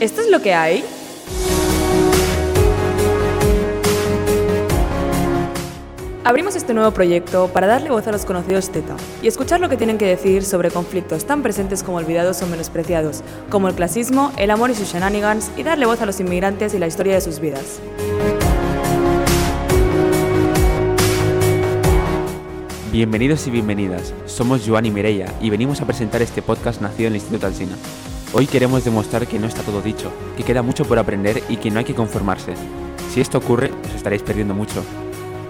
¿Esto es lo que hay? Abrimos este nuevo proyecto para darle voz a los conocidos Teta y escuchar lo que tienen que decir sobre conflictos tan presentes como olvidados o menospreciados, como el clasismo, el amor y sus shenanigans, y darle voz a los inmigrantes y la historia de sus vidas. Bienvenidos y bienvenidas, somos Joan y y venimos a presentar este podcast nacido en el Instituto Alsina. Hoy queremos demostrar que no está todo dicho, que queda mucho por aprender y que no hay que conformarse. Si esto ocurre, os estaréis perdiendo mucho.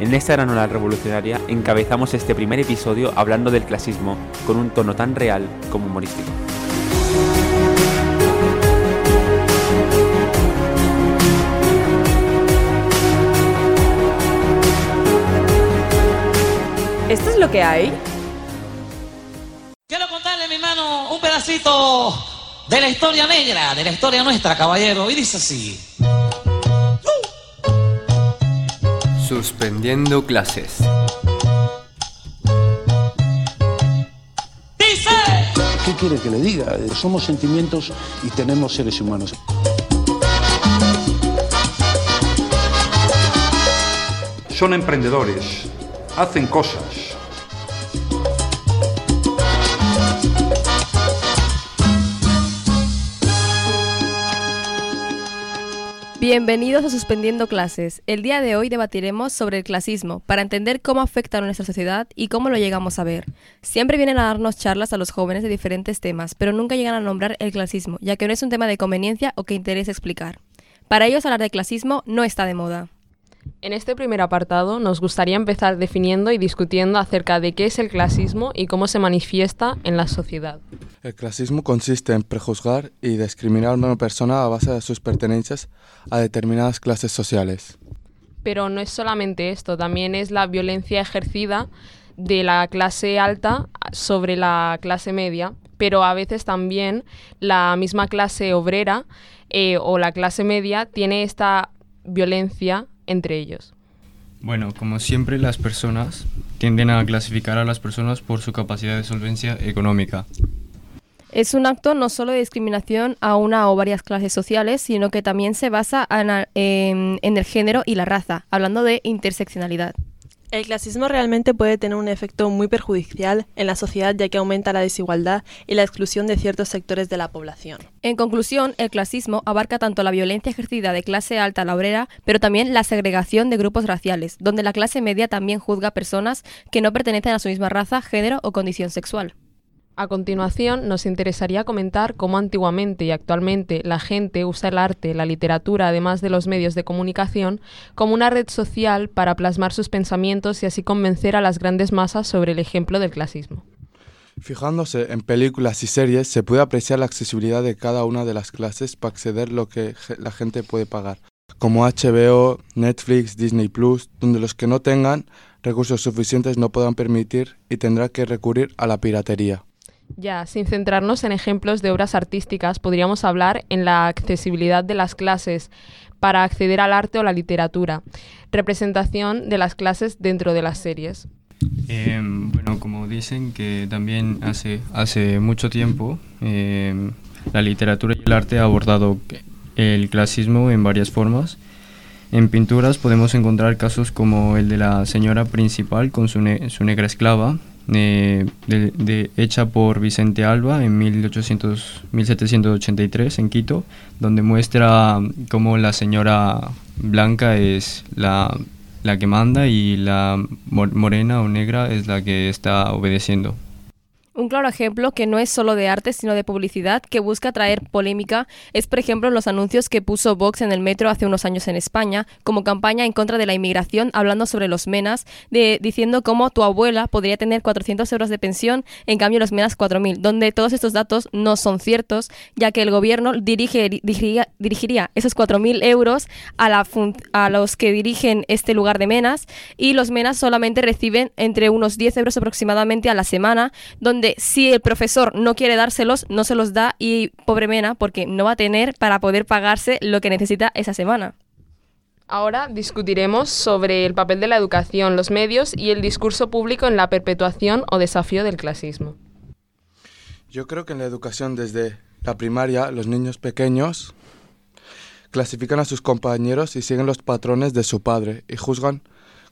En esta gran ola revolucionaria encabezamos este primer episodio hablando del clasismo con un tono tan real como humorístico. ¿Esto es lo que hay? Quiero contarle, mi hermano, un pedacito de la historia negra, de la historia nuestra, caballero. Y dice así. Suspendiendo clases. Dice. ¿Qué quiere que le diga? Somos sentimientos y tenemos seres humanos. Son emprendedores, hacen cosas. Bienvenidos a Suspendiendo Clases. El día de hoy debatiremos sobre el clasismo para entender cómo afecta a nuestra sociedad y cómo lo llegamos a ver. Siempre vienen a darnos charlas a los jóvenes de diferentes temas, pero nunca llegan a nombrar el clasismo, ya que no es un tema de conveniencia o que interese explicar. Para ellos hablar de clasismo no está de moda. En este primer apartado nos gustaría empezar definiendo y discutiendo acerca de qué es el clasismo y cómo se manifiesta en la sociedad. El clasismo consiste en prejuzgar y discriminar a una persona a base de sus pertenencias a determinadas clases sociales. Pero no es solamente esto, también es la violencia ejercida de la clase alta sobre la clase media, pero a veces también la misma clase obrera eh, o la clase media tiene esta violencia entre ellos. Bueno, como siempre las personas tienden a clasificar a las personas por su capacidad de solvencia económica. Es un acto no solo de discriminación a una o varias clases sociales, sino que también se basa en, en- en el género y la raza, hablando de interseccionalidad. El clasismo realmente puede tener un efecto muy perjudicial en la sociedad ya que aumenta la desigualdad y la exclusión de ciertos sectores de la población. En conclusión, el clasismo abarca tanto la violencia ejercida de clase alta a la obrera, pero también la segregación de grupos raciales, donde la clase media también juzga a personas que no pertenecen a su misma raza, género o condición sexual. A continuación, nos interesaría comentar cómo antiguamente y actualmente la gente usa el arte, la literatura, además de los medios de comunicación, como una red social para plasmar sus pensamientos y así convencer a las grandes masas sobre el ejemplo del clasismo. Fijándose en películas y series, se puede apreciar la accesibilidad de cada una de las clases para acceder lo que la gente puede pagar, como HBO, Netflix, Disney Plus, donde los que no tengan recursos suficientes no puedan permitir y tendrán que recurrir a la piratería. Ya, sin centrarnos en ejemplos de obras artísticas, podríamos hablar en la accesibilidad de las clases para acceder al arte o la literatura, representación de las clases dentro de las series. Eh, bueno, como dicen que también hace, hace mucho tiempo eh, la literatura y el arte ha abordado el clasismo en varias formas. En pinturas podemos encontrar casos como el de la señora principal con su, su negra esclava, eh, hecha por Vicente Alba en 1800, 1783 en Quito, donde muestra cómo la señora blanca es la, la que manda y la mor- morena o negra es la que está obedeciendo. Un claro ejemplo que no es solo de arte, sino de publicidad, que busca traer polémica, es por ejemplo los anuncios que puso Vox en el metro hace unos años en España, como campaña en contra de la inmigración, hablando sobre los menas, de, diciendo cómo tu abuela podría tener 400 euros de pensión, en cambio los menas 4.000, donde todos estos datos no son ciertos, ya que el gobierno dirige, dirigiría, dirigiría esos 4.000 euros a, la a los que dirigen este lugar de menas, y los menas solamente reciben entre unos 10 euros aproximadamente a la semana, donde si el profesor no quiere dárselos, no se los da y pobre Mena, porque no va a tener para poder pagarse lo que necesita esa semana. Ahora discutiremos sobre el papel de la educación, los medios y el discurso público en la perpetuación o desafío del clasismo. Yo creo que en la educación desde la primaria, los niños pequeños clasifican a sus compañeros y siguen los patrones de su padre y juzgan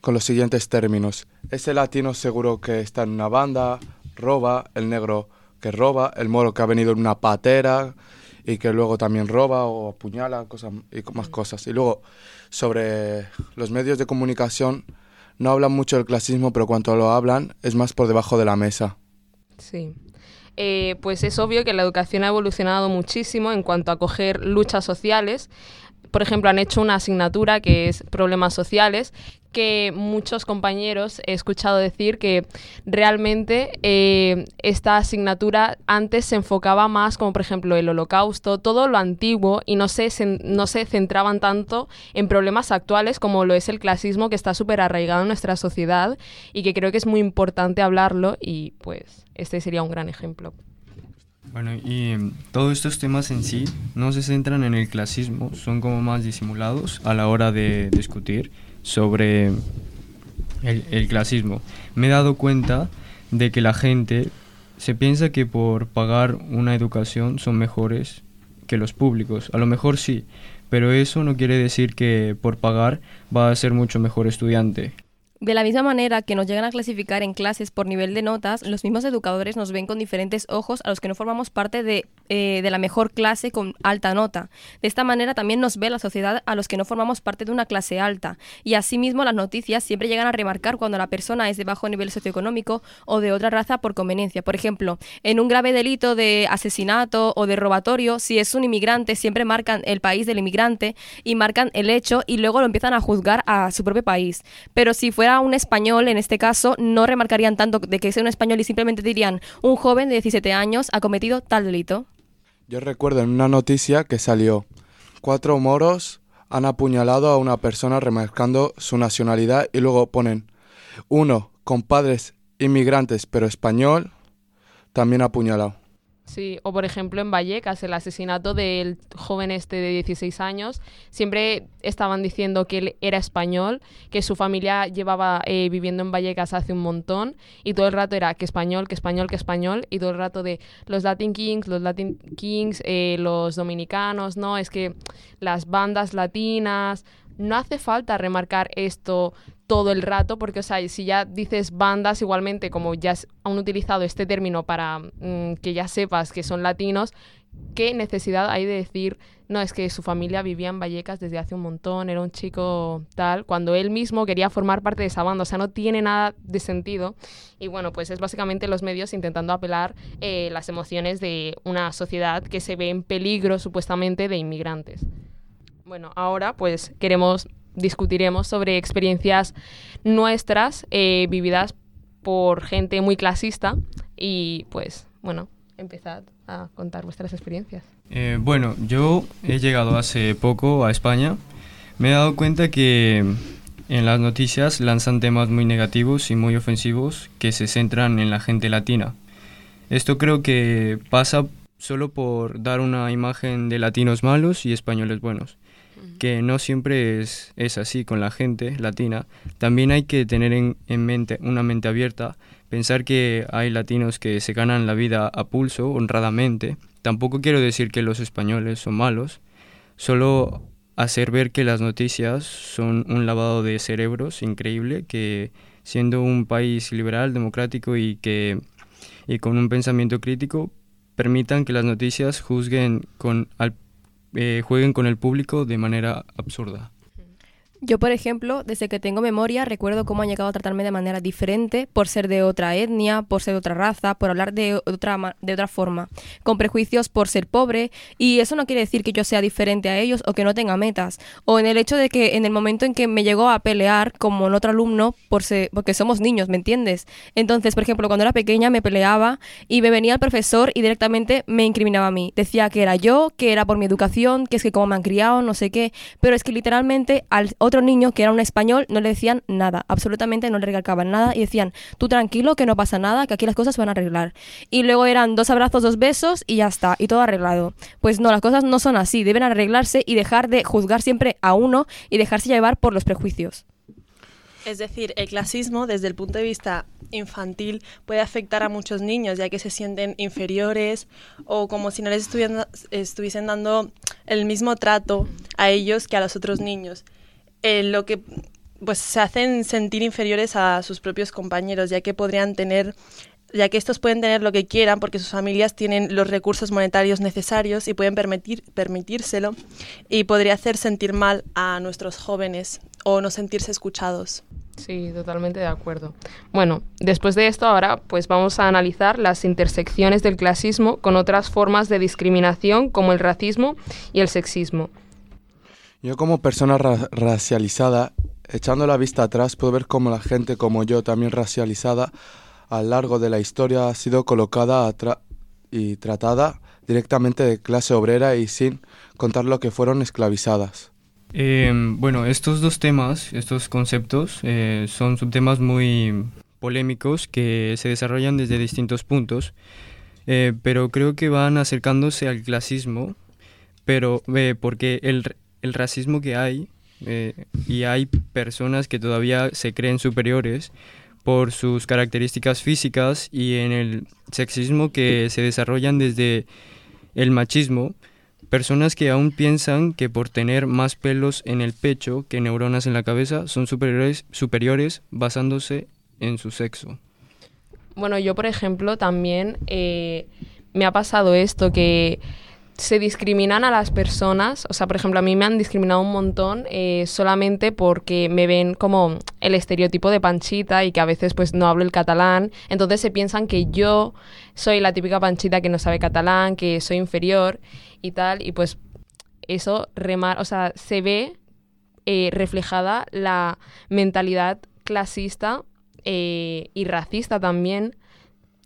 con los siguientes términos. Ese latino seguro que está en una banda, roba, el negro que roba, el moro que ha venido en una patera y que luego también roba o apuñala cosas y más cosas. Y luego sobre los medios de comunicación no hablan mucho del clasismo, pero cuando lo hablan es más por debajo de la mesa. Sí. Eh, pues es obvio que la educación ha evolucionado muchísimo en cuanto a coger luchas sociales. Por ejemplo, han hecho una asignatura que es problemas sociales, que muchos compañeros he escuchado decir que realmente eh, esta asignatura antes se enfocaba más como por ejemplo el holocausto, todo lo antiguo y no se, no centraban tanto en problemas actuales como lo es el clasismo que está súper arraigado en nuestra sociedad y que creo que es muy importante hablarlo y pues este sería un gran ejemplo. Bueno, y em, todos estos temas en sí no se centran en el clasismo, son como más disimulados a la hora de discutir sobre el, clasismo. Me he dado cuenta de que la gente se piensa que por pagar una educación son mejores que los públicos. A lo mejor sí, pero eso no quiere decir que por pagar va a ser mucho mejor estudiante. De la misma manera que nos llegan a clasificar en clases por nivel de notas, los mismos educadores nos ven con diferentes ojos a los que no formamos parte de, eh, de, la mejor clase con alta nota. De esta manera también nos ve la sociedad a los que no formamos parte de una clase alta. Y asimismo las noticias siempre llegan a remarcar cuando la persona es de bajo nivel socioeconómico o de otra raza por conveniencia. Por ejemplo, en un grave delito de asesinato o de robatorio, si es un inmigrante, siempre marcan el país del inmigrante y marcan el hecho y luego lo empiezan a juzgar a su propio país. Pero si fuera un español, en este caso, no remarcarían tanto de que sea un español y simplemente dirían un joven de 17 años ha cometido tal delito. Yo recuerdo en una noticia que salió, cuatro moros han apuñalado a una persona remarcando su nacionalidad y luego ponen uno con padres inmigrantes pero español también apuñalado. Sí, o por ejemplo en Vallecas, el asesinato del joven este de 16 años, siempre estaban diciendo que él era español, que su familia llevaba eh, viviendo en Vallecas hace un montón y todo el rato era que español, que español, que español y todo el rato de los Latin Kings, los Latin Kings, eh, los dominicanos, no, es que las bandas latinas, no hace falta remarcar esto todo el rato, porque, o sea, si ya dices bandas, igualmente, como ya han utilizado este término para mm, que ya sepas que son latinos, ¿qué necesidad hay de decir, no, es que su familia vivía en Vallecas desde hace un montón, era un chico tal, cuando él mismo quería formar parte de esa banda? O sea, no tiene nada de sentido. Y bueno, pues es básicamente los medios intentando apelar eh, las emociones de una sociedad que se ve en peligro, supuestamente, de inmigrantes. Bueno, ahora pues queremos, discutiremos sobre experiencias nuestras eh, vividas por gente muy clasista y pues bueno, empezad a contar vuestras experiencias. Eh, bueno, yo he llegado hace poco a España. Me he dado cuenta que en las noticias lanzan temas muy negativos y muy ofensivos que se centran en la gente latina. Esto creo que pasa solo por dar una imagen de latinos malos y españoles buenos que no siempre es, es, así con la gente latina. También hay que tener en, en, mente una mente abierta, pensar que hay latinos que se ganan la vida a pulso, honradamente. Tampoco quiero decir que los españoles son malos, solo hacer ver que las noticias son un lavado de cerebros increíble, que siendo un país liberal, democrático y que y con un pensamiento crítico permitan que las noticias juzguen con al eh, jueguen con el público de manera absurda. Yo, por ejemplo, desde que tengo memoria, recuerdo cómo han llegado a tratarme de manera diferente por ser de otra etnia, por ser de otra raza, por hablar de otra, de otra forma, con prejuicios por ser pobre, y eso no quiere decir que yo sea diferente a ellos o que no tenga metas, o en el hecho de que en el momento en que me llegó a pelear como en otro alumno, por ser, porque somos niños, ¿me entiendes? Entonces, por ejemplo, cuando era pequeña me peleaba y me venía el profesor y directamente me incriminaba a mí. Decía que era yo, que era por mi educación, que es que como me han criado, no sé qué, pero es que literalmente al niño, que era un español, no le decían nada, absolutamente no le recalcaban nada y decían, tú tranquilo, que no pasa nada, que aquí las cosas se van a arreglar. Y luego eran dos abrazos, dos besos y ya está, y todo arreglado. Pues no, las cosas no son así, deben arreglarse y dejar de juzgar siempre a uno y dejarse llevar por los prejuicios. Es decir, el clasismo desde el punto de vista infantil puede afectar a muchos niños ya que se sienten inferiores o como si no les estuviesen dando el mismo trato a ellos que a los otros niños. Lo que pues se hacen sentir inferiores a sus propios compañeros ya que podrían tener ya que estos pueden tener lo que quieran porque sus familias tienen los recursos monetarios necesarios y pueden permitir, permitírselo y podría hacer sentir mal a nuestros jóvenes o no sentirse escuchados. Sí, totalmente de acuerdo. Bueno, después de esto ahora pues vamos a analizar las intersecciones del clasismo con otras formas de discriminación como el racismo y el sexismo. Yo como persona racializada, echando la vista atrás, puedo ver cómo la gente como yo, también racializada, a lo largo de la historia ha sido colocada y tratada directamente de clase obrera y sin contar lo que fueron esclavizadas. Em, bueno, estos dos temas, estos conceptos, eh, son subtemas muy polémicos que se desarrollan desde distintos puntos, eh, pero creo que van acercándose al clasismo, pero eh, porque el, el, racismo que hay, y hay personas que todavía se creen superiores por sus características físicas y en el sexismo que se desarrollan desde el machismo, Personas que aún piensan que por tener más pelos en el pecho que neuronas en la cabeza son superiores, superiores basándose en su sexo. Bueno, yo por ejemplo también eh, me ha pasado esto que se discriminan a las personas, o sea, por ejemplo, a mí me han discriminado un montón eh, solamente porque me ven como el estereotipo de panchita y que a veces pues no hablo el catalán, entonces se piensan que yo soy la típica panchita que no sabe catalán, que soy inferior y tal, y pues eso remar, o sea, se ve eh, reflejada la mentalidad clasista eh, y racista también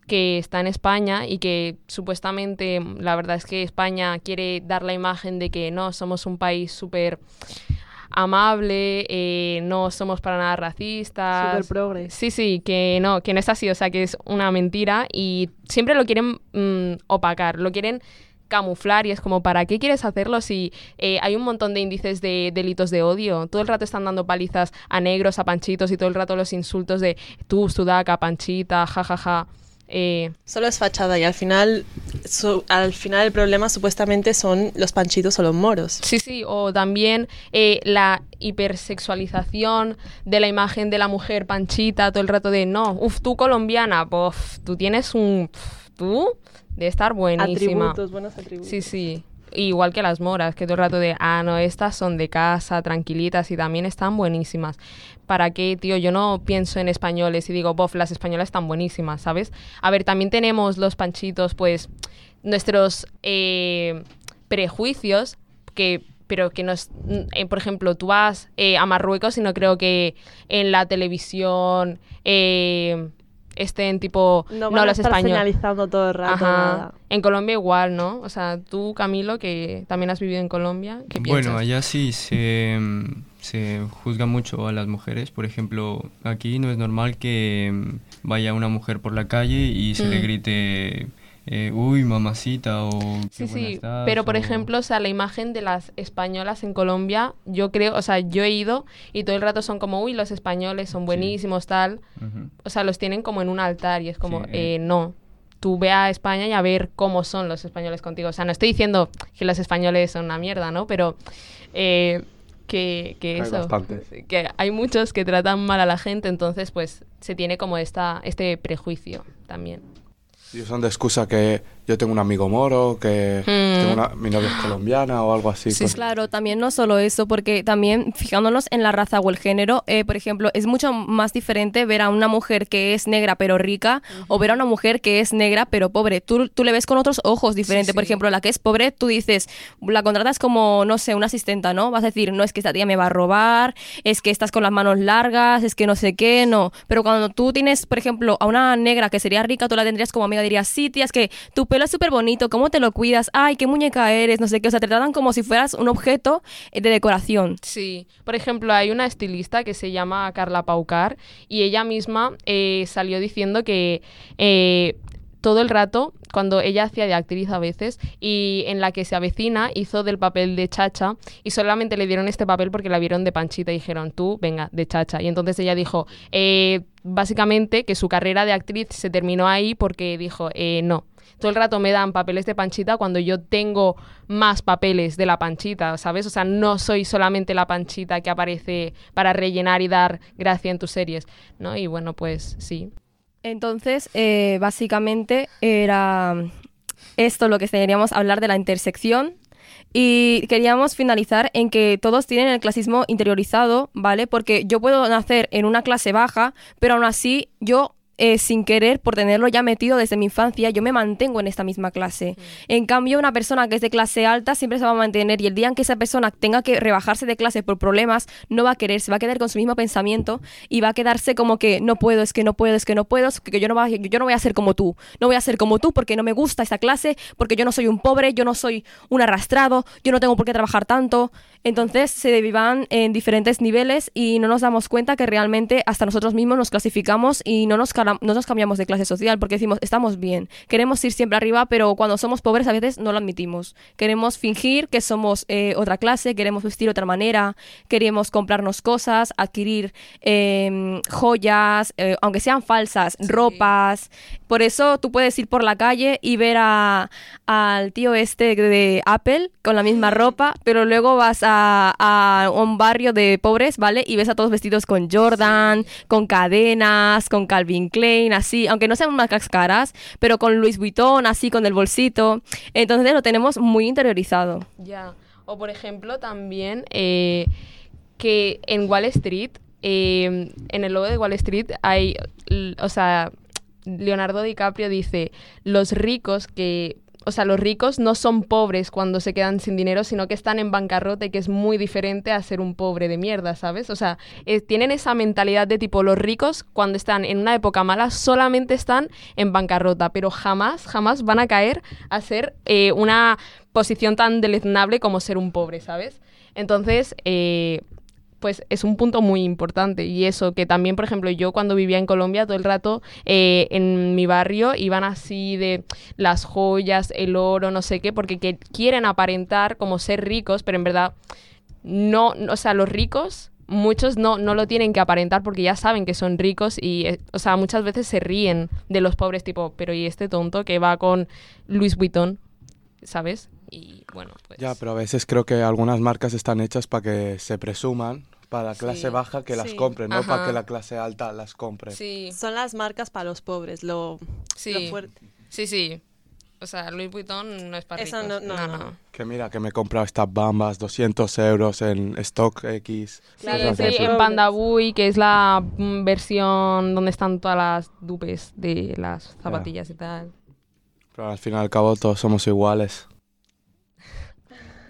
que está en España y que supuestamente la verdad es que España quiere dar la imagen de que no somos un país súper amable, eh, no somos para nada racistas. Súper progre. Sí, sí, que no, que no es así, o sea, que es una mentira y siempre lo quieren mm, opacar, lo quieren camuflar y es como, ¿para qué quieres hacerlo si eh, hay un montón de índices de delitos de odio? Todo el rato están dando palizas a negros, a panchitos y todo el rato los insultos de tú, sudaca, panchita, jajaja. Ja, ja. Eh, Solo es fachada y al final, al final el problema supuestamente son los panchitos o los moros. Sí, sí, o también eh, la hipersexualización de la imagen de la mujer panchita todo el rato de, no, uff, tú colombiana, pues tú tienes un... tú de estar buenísima. Atributos, buenos atributos. Sí, sí. Igual que las moras, que todo el rato de, ah, no, estas son de casa, tranquilitas y también están buenísimas. ¿Para qué, tío? Yo no pienso en españoles y digo, bof, las españolas están buenísimas, ¿sabes? A ver, también tenemos los panchitos, pues, nuestros eh, prejuicios, que pero que no es, eh, por ejemplo, tú vas eh, a Marruecos y no creo que en la televisión eh, estén tipo no, van los españoles todo el rato en Colombia igual no o sea tú Camilo que también has vivido en Colombia ¿qué bueno allá sí se, se juzga mucho a las mujeres. Por ejemplo aquí no es normal que vaya una mujer por la calle y se le mm. grite eh, uy, mamacita o... Sí, sí, pero por ejemplo, o sea, la imagen de las españolas en Colombia, yo creo, o sea, yo he ido y todo el rato son como, uy, los españoles son buenísimos, tal. O sea, los tienen como en un altar y es como, eh, no, tú ve a España y a ver cómo son los españoles contigo. O sea, no estoy diciendo que los españoles son una mierda, ¿no? Pero eh, que, que eso, que hay muchos que tratan mal a la gente, entonces pues se tiene como esta, este prejuicio también. Y usan de excusa que yo tengo un amigo moro, que tengo una, mi novia es colombiana o algo así. Sí, claro, también no solo eso, porque también fijándonos en la raza o el género, eh, por ejemplo, es mucho más diferente ver a una mujer que es negra pero rica o ver a una mujer que es negra pero pobre. Tú, tú le ves con otros ojos diferentes. Por ejemplo, la que es pobre, tú dices, la contratas como, no sé, una asistenta, ¿no? Vas a decir, no, es que esta tía me va a robar, es que estás con las manos largas, es que no sé qué, no. Pero cuando tú tienes, por ejemplo, a una negra que sería rica, tú la tendrías como amiga, dirías, sí, tía, es que tu pelo es súper bonito, ¿cómo te lo cuidas? Ay, qué muñeca eres, no sé qué. O sea, te tratan como si fueras un objeto eh, de decoración. Sí. Por ejemplo, hay una estilista que se llama Carla Paucar y ella misma eh, salió diciendo que... Eh, todo el rato, cuando ella hacía de actriz a veces, y en la que se avecina, hizo del papel de Chacha, y solamente le dieron este papel porque la vieron de Panchita y dijeron, tú, venga, de Chacha. Y entonces ella dijo, básicamente, que su carrera de actriz se terminó ahí porque dijo, eh, no, todo el rato me dan papeles de Panchita cuando yo tengo más papeles de la Panchita, ¿sabes? O sea, no soy solamente la Panchita que aparece para rellenar y dar gracia en tus series, ¿no? Y bueno, pues sí. Entonces, eh, básicamente era esto lo que queríamos hablar de la intersección y queríamos finalizar en que todos tienen el clasismo interiorizado, ¿vale? Porque yo puedo nacer en una clase baja, pero aún así yo eh, sin querer, por tenerlo ya metido desde mi infancia, yo me mantengo en esta misma clase. En cambio, una persona que es de clase alta siempre se va a mantener y el día en que esa persona tenga que rebajarse de clase por problemas, no va a querer, se va a quedar con su mismo pensamiento y va a quedarse como que no puedo, es que no puedo, es que no puedo, es que yo no, voy, yo no voy a ser como tú, no voy a ser como tú porque no me gusta esta clase, porque yo no soy un pobre, yo no soy un arrastrado, yo no tengo por qué trabajar tanto. Entonces se vivan en diferentes niveles y no nos damos cuenta que realmente hasta nosotros mismos nos clasificamos y no nos, no nos cambiamos de clase social porque decimos, estamos bien, queremos ir siempre arriba, pero cuando somos pobres a veces no lo admitimos. Queremos fingir que somos eh, otra clase, queremos vestir de otra manera, queremos comprarnos cosas, adquirir em, joyas, eh, aunque sean falsas, ropas. Por eso tú puedes ir por la calle y ver a, al tío este de Apple con la misma ropa, pero luego vas a a, un barrio de pobres, ¿vale? Y ves a todos vestidos con Jordan, con cadenas, con Calvin Klein, así, aunque no sean marcas caras, pero con Louis Vuitton, así, con el bolsito. Entonces lo tenemos muy interiorizado. Ya. O por ejemplo, también eh, que en Wall Street, eh, en el logo de Wall Street hay, o sea, Leonardo DiCaprio dice, los ricos que o sea, los ricos no son pobres cuando se quedan sin dinero, sino que están en bancarrota y que es muy diferente a ser un pobre de mierda, ¿sabes? O sea, eh, tienen esa mentalidad de tipo, los ricos cuando están en una época mala solamente están en bancarrota, pero jamás, jamás van a caer a ser eh, una posición tan deleznable como ser un pobre, ¿sabes? Entonces, eh, pues es un punto muy importante. Y eso, que también, por ejemplo, yo cuando vivía en Colombia, todo el rato en mi barrio iban así de las joyas, el oro, no sé qué, porque quieren aparentar como ser ricos, pero en verdad no, o sea, los ricos muchos no, no lo tienen que aparentar porque ya saben que son ricos y, o sea, muchas veces se ríen de los pobres, tipo, pero ¿y este tonto que va con Louis Vuitton? ¿Sabes? Y bueno, pues... Ya, pero a veces creo que algunas marcas están hechas para que se presuman para la clase baja que las compre, no para que la clase alta las compre. Sí. Son las marcas para los pobres, lo, sí. fuerte. Sí, sí. O sea, Louis Vuitton no es para Eso ricos. No, no, no, Que mira, que me he comprado estas bambas, 200 euros en Stock X. Sí, sí, en Pandabui, que es la mm, versión donde están todas las dupes de las zapatillas y tal. Pero al fin y al cabo todos somos iguales.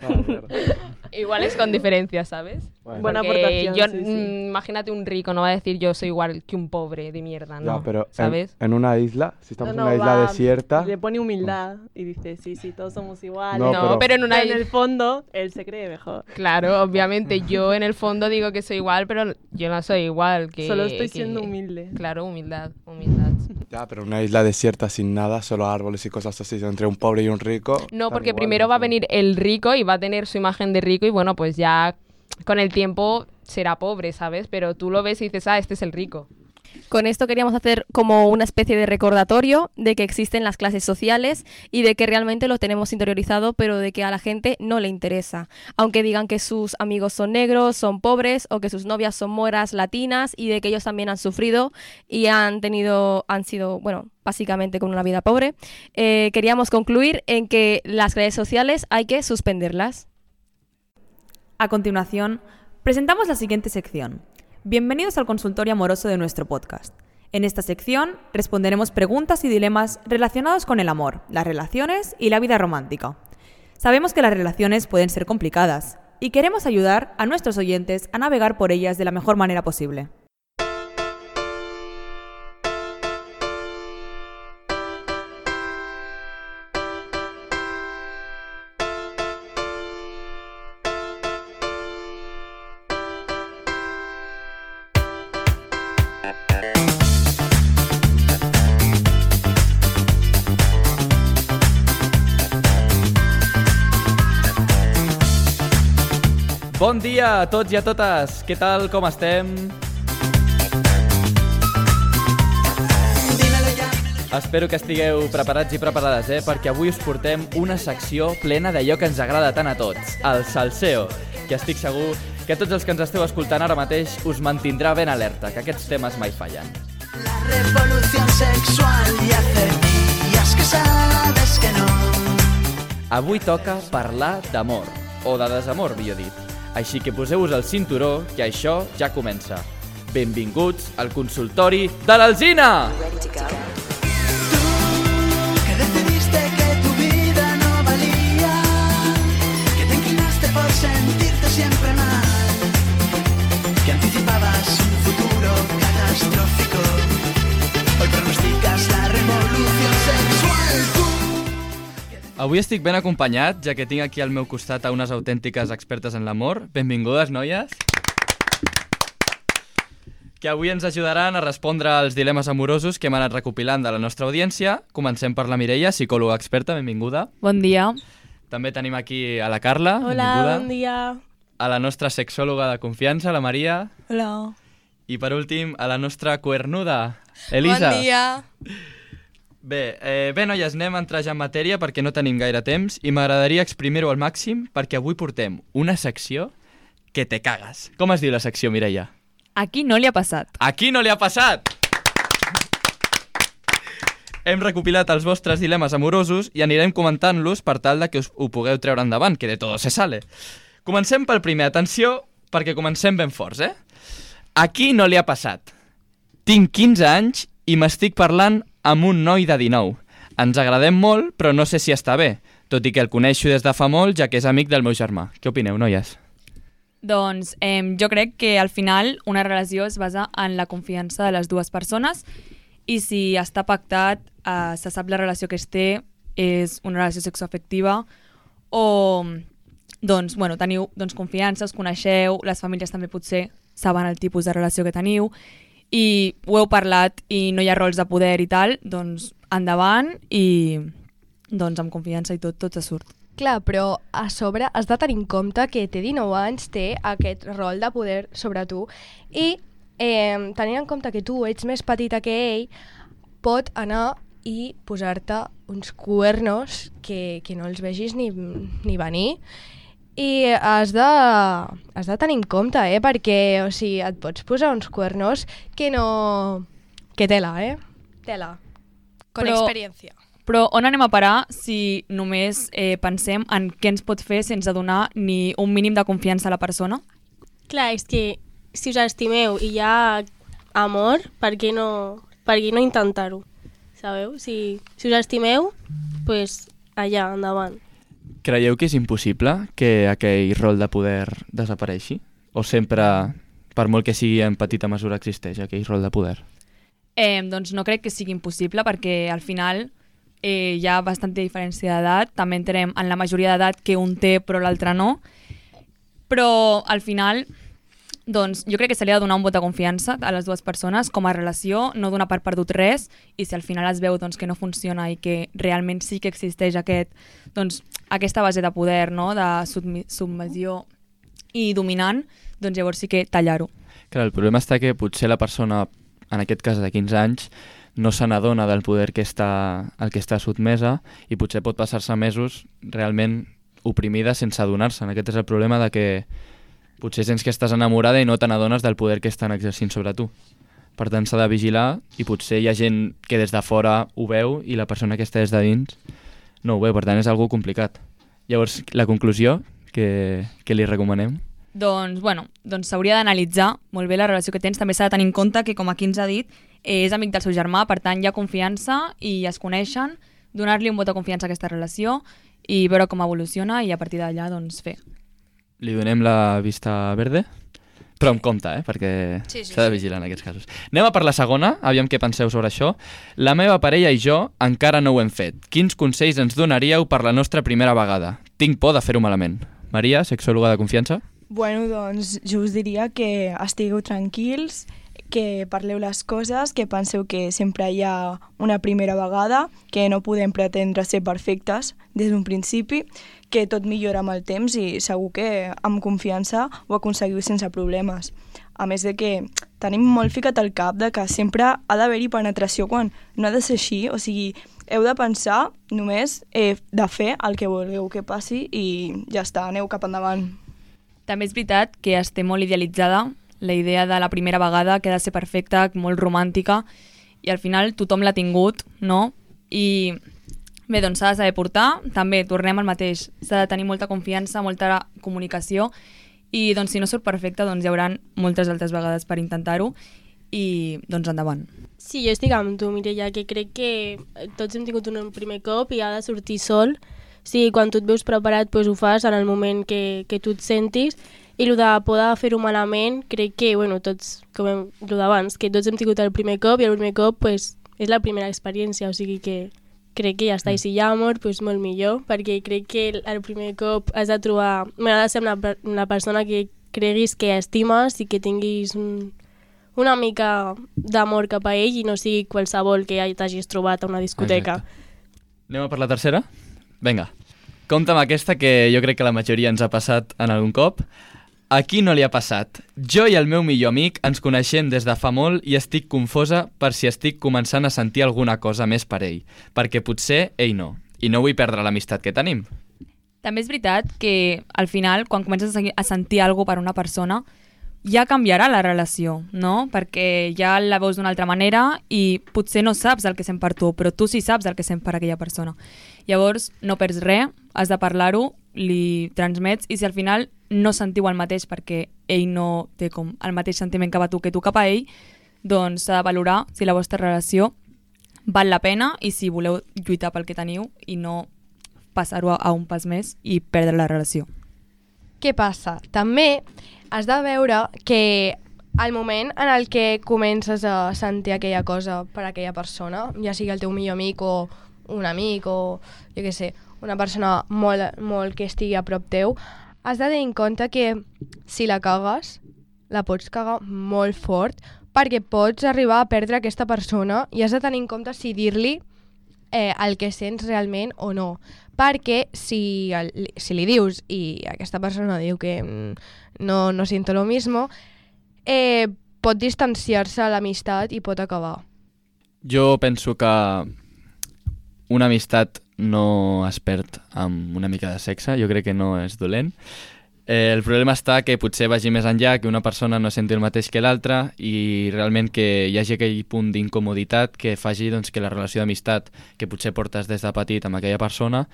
Iguales con diferencias, ¿sabes? Buena aportación. Yo, sí, sí. mm, imagínate un rico, no va a decir yo soy igual que un pobre de mierda, ¿no? Ya, pero en- ¿Sabes? En, una isla, si estamos No, en una no, isla va, desierta, Le pone humildad y dice, sí, sí, todos somos iguales. No, No, pero- pero en una en isla- el fondo, él se cree mejor. Claro, obviamente yo en el fondo digo que soy igual, pero yo no soy igual que... Solo estoy que- siendo humilde. Claro, humildad, humildad. ya, pero una isla desierta sin nada, solo árboles y cosas así, entre un pobre y un rico. No, porque primero va a ¿no? venir el rico y va a tener su imagen de rico y bueno, pues ya con el tiempo será pobre, ¿sabes? Pero tú lo ves y dices, ah, este es el rico. Con esto queríamos hacer como una especie de recordatorio de que existen las clases sociales y de que realmente lo tenemos interiorizado, pero de que a la gente no le interesa. Aunque digan que sus amigos son negros, son pobres o que sus novias son moras latinas y de que ellos también han sufrido y han tenido, han sido, bueno, básicamente con una vida pobre, eh, queríamos concluir en que las clases sociales hay que suspenderlas. A continuación, presentamos la siguiente sección. Bienvenidos al consultorio amoroso de nuestro podcast. En esta sección responderemos preguntas y dilemas relacionados con el amor, las relaciones y la vida romántica. Sabemos que las relaciones pueden ser complicadas y queremos ayudar a nuestros oyentes a navegar por ellas de la mejor manera posible. Dia a tots i a totes. Què tal, com estem? Espero que estigueu preparats i preparades, eh? perquè avui us portem una secció plena d'allò que ens agrada tant a tots, el salseo, que estic segur que tots els que ens esteu escoltant ara mateix us mantindrà ben alerta, que aquests temes mai fallen. La revolución sexual y hace días que sabes que no. Avui toca parlar d'amor, o de desamor, millor dit. Així que poseu-vos el cinturó, que això ja comença. Benvinguts al consultori de l'Alzina! Que Avui estic ben acompanyat, ja que tinc aquí al meu costat a unes autèntiques expertes en l'amor. Benvingudes, noies! Que avui ens ajudaran a respondre als dilemes amorosos que hem anat recopilant de la nostra audiència. Comencem per la Mireia, psicòloga experta, benvinguda. Bon dia. També tenim aquí a la Carla, Hola, benvinguda. bon dia. A la nostra sexòloga de confiança, la Maria. Hola. I per últim, a la nostra cuernuda, Elisa. Bon dia. Bé, eh, bé, noies, anem a entrar ja en matèria perquè no tenim gaire temps i m'agradaria exprimir-ho al màxim perquè avui portem una secció que te cagues. Com es diu la secció, Mireia? Aquí no li ha passat. Aquí no li ha passat! Hem recopilat els vostres dilemes amorosos i anirem comentant-los per tal de que us ho pugueu treure endavant, que de todo se sale. Comencem pel primer. Atenció, perquè comencem ben forts, eh? Aquí no li ha passat. Tinc 15 anys i m'estic parlant amb un noi de 19. Ens agradem molt, però no sé si està bé, tot i que el coneixo des de fa molt, ja que és amic del meu germà. Què opineu, noies? Doncs eh, jo crec que al final una relació es basa en la confiança de les dues persones i si està pactat, eh, se sap la relació que es té, és una relació sexoafectiva o doncs, bueno, teniu doncs, confiança, us coneixeu, les famílies també potser saben el tipus de relació que teniu i ho heu parlat i no hi ha rols de poder i tal, doncs endavant i doncs amb confiança i tot, tot se surt. Clar, però a sobre has de tenir en compte que té 19 anys, té aquest rol de poder sobre tu i eh, tenint en compte que tu ets més petita que ell, pot anar i posar-te uns cuernos que, que no els vegis ni, ni venir i has de, has de tenir en compte, eh? Perquè, o sigui, et pots posar uns cuernos que no... Que tela, eh? Tela. Con Però- experiencia. Però on anem a parar si només eh, pensem en què ens pot fer sense donar ni un mínim de confiança a la persona? Clar, és que si us estimeu i hi ha amor, per què no, per què no intentar-ho? Sabeu? Si, si us estimeu, pues allà, endavant. Creieu que és impossible que aquell rol de poder desapareixi? O sempre, per molt que sigui en petita mesura, existeix aquell rol de poder? Eh, doncs no crec que sigui impossible perquè al final eh, hi ha bastanta diferència d'edat. També entenem en la majoria d'edat que un té però l'altre no. Però al final doncs jo crec que se li ha de donar un vot de confiança a les dues persones com a relació, no donar per perdut res i si al final es veu doncs, que no funciona i que realment sí que existeix aquest, doncs, aquesta base de poder, no? de submi- submissió i dominant, doncs llavors sí que tallar-ho. Clar, el problema està que potser la persona, en aquest cas de 15 anys, no se n'adona del poder que està, al que està sotmesa i potser pot passar-se mesos realment oprimida sense adonar-se'n. Aquest és el problema de que potser sents que estàs enamorada i no te n'adones del poder que estan exercint sobre tu. Per tant, s'ha de vigilar i potser hi ha gent que des de fora ho veu i la persona que està des de dins no ho veu, per tant és algo complicat. Llavors, la conclusió que, que li recomanem Doncs, bueno, doncs s'hauria d'analitzar molt bé la relació que tens. També s'ha de tenir en compte que, com aquí ens ha dit, és amic del seu germà, per tant hi ha confiança i es coneixen, donar-li un vot de confiança a aquesta relació i veure com evoluciona i a partir d'allà doncs fer. Li donem la vista verde? Però amb compte, eh? perquè Sí, sí, s'ha de sí. vigilar en aquests casos. Anem a per la segona, aviam què penseu sobre això. La meva parella i jo encara no ho hem fet. Quins consells ens donaríeu per la nostra primera vegada? Tinc por de fer-ho malament. Maria, sexòloga de confiança? Bueno, doncs jo us diria que estigueu tranquils, que parleu les coses, que penseu que sempre hi ha una primera vegada, que no podem pretendre ser perfectes des d'un principi, que tot millora amb el temps i segur que amb confiança ho aconseguiu sense problemes. A més de que tenim molt ficat al cap de que sempre ha d'haver-hi penetració quan no ha de ser així, o sigui, heu de pensar només eh, de fer el que vulgueu que passi i ja està, aneu cap endavant. També és veritat que estem molt idealitzada, la idea de la primera vegada que ha de ser perfecta, molt romàntica, i al final tothom l'ha tingut, no? I bé, doncs s'ha de saber portar, també tornem al mateix, s'ha de tenir molta confiança, molta comunicació, i doncs si no surt perfecte, doncs hi haurà moltes altres vegades per intentar-ho, i doncs endavant. Sí, jo estic amb tu, Mireia, que crec que tots hem tingut un primer cop i ha de sortir sol. Sí, quan tu et veus preparat, doncs ho fas en el moment que, que tu et sentis. I el de poder fer-ho malament, crec que, bueno, tots, com hem, el d'abans, que tots hem tingut el primer cop i el primer cop, pues, és la primera experiència, o sigui que crec que ja està, i si hi ha amor, pues, molt millor, perquè crec que el, primer cop has de trobar, de ser una, una persona que creguis que estimes i que tinguis un, una mica d'amor cap a ell i no sigui qualsevol que ja t'hagis trobat a una discoteca. Exacte. Anem a per la tercera? Vinga. Compte amb aquesta que jo crec que la majoria ens ha passat en algun cop. A qui no li ha passat? Jo i el meu millor amic ens coneixem des de fa molt i estic confosa per si estic començant a sentir alguna cosa més per ell, perquè potser ell no, i no vull perdre l'amistat que tenim. També és veritat que al final, quan comences a sentir alguna per una persona, ja canviarà la relació, no? Perquè ja la veus d'una altra manera i potser no saps el que sent per tu, però tu sí saps el que sent per aquella persona. Llavors, no perds res, has de parlar-ho, li transmets, i si al final no sentiu el mateix perquè ell no té com el mateix sentiment cap a tu que tu cap a ell, doncs s'ha de valorar si la vostra relació val la pena i si voleu lluitar pel que teniu i no passar-ho a, un pas més i perdre la relació. Què passa? També has de veure que al moment en el que comences a sentir aquella cosa per aquella persona, ja sigui el teu millor amic o un amic o, jo què sé, una persona molt, molt que estigui a prop teu, has de tenir en compte que si la cagues, la pots cagar molt fort perquè pots arribar a perdre aquesta persona i has de tenir en compte si dir-li eh, el que sents realment o no. Perquè si, el, si li dius i aquesta persona diu que mm, no, no siento lo mismo, eh, pot distanciar-se l'amistat i pot acabar. Jo penso que una amistat no es perd amb una mica de sexe, jo crec que no és dolent. Eh, el problema està que potser vagi més enllà, que una persona no senti el mateix que l'altra i realment que hi hagi aquell punt d'incomoditat que faci doncs, que la relació d'amistat que potser portes des de petit amb aquella persona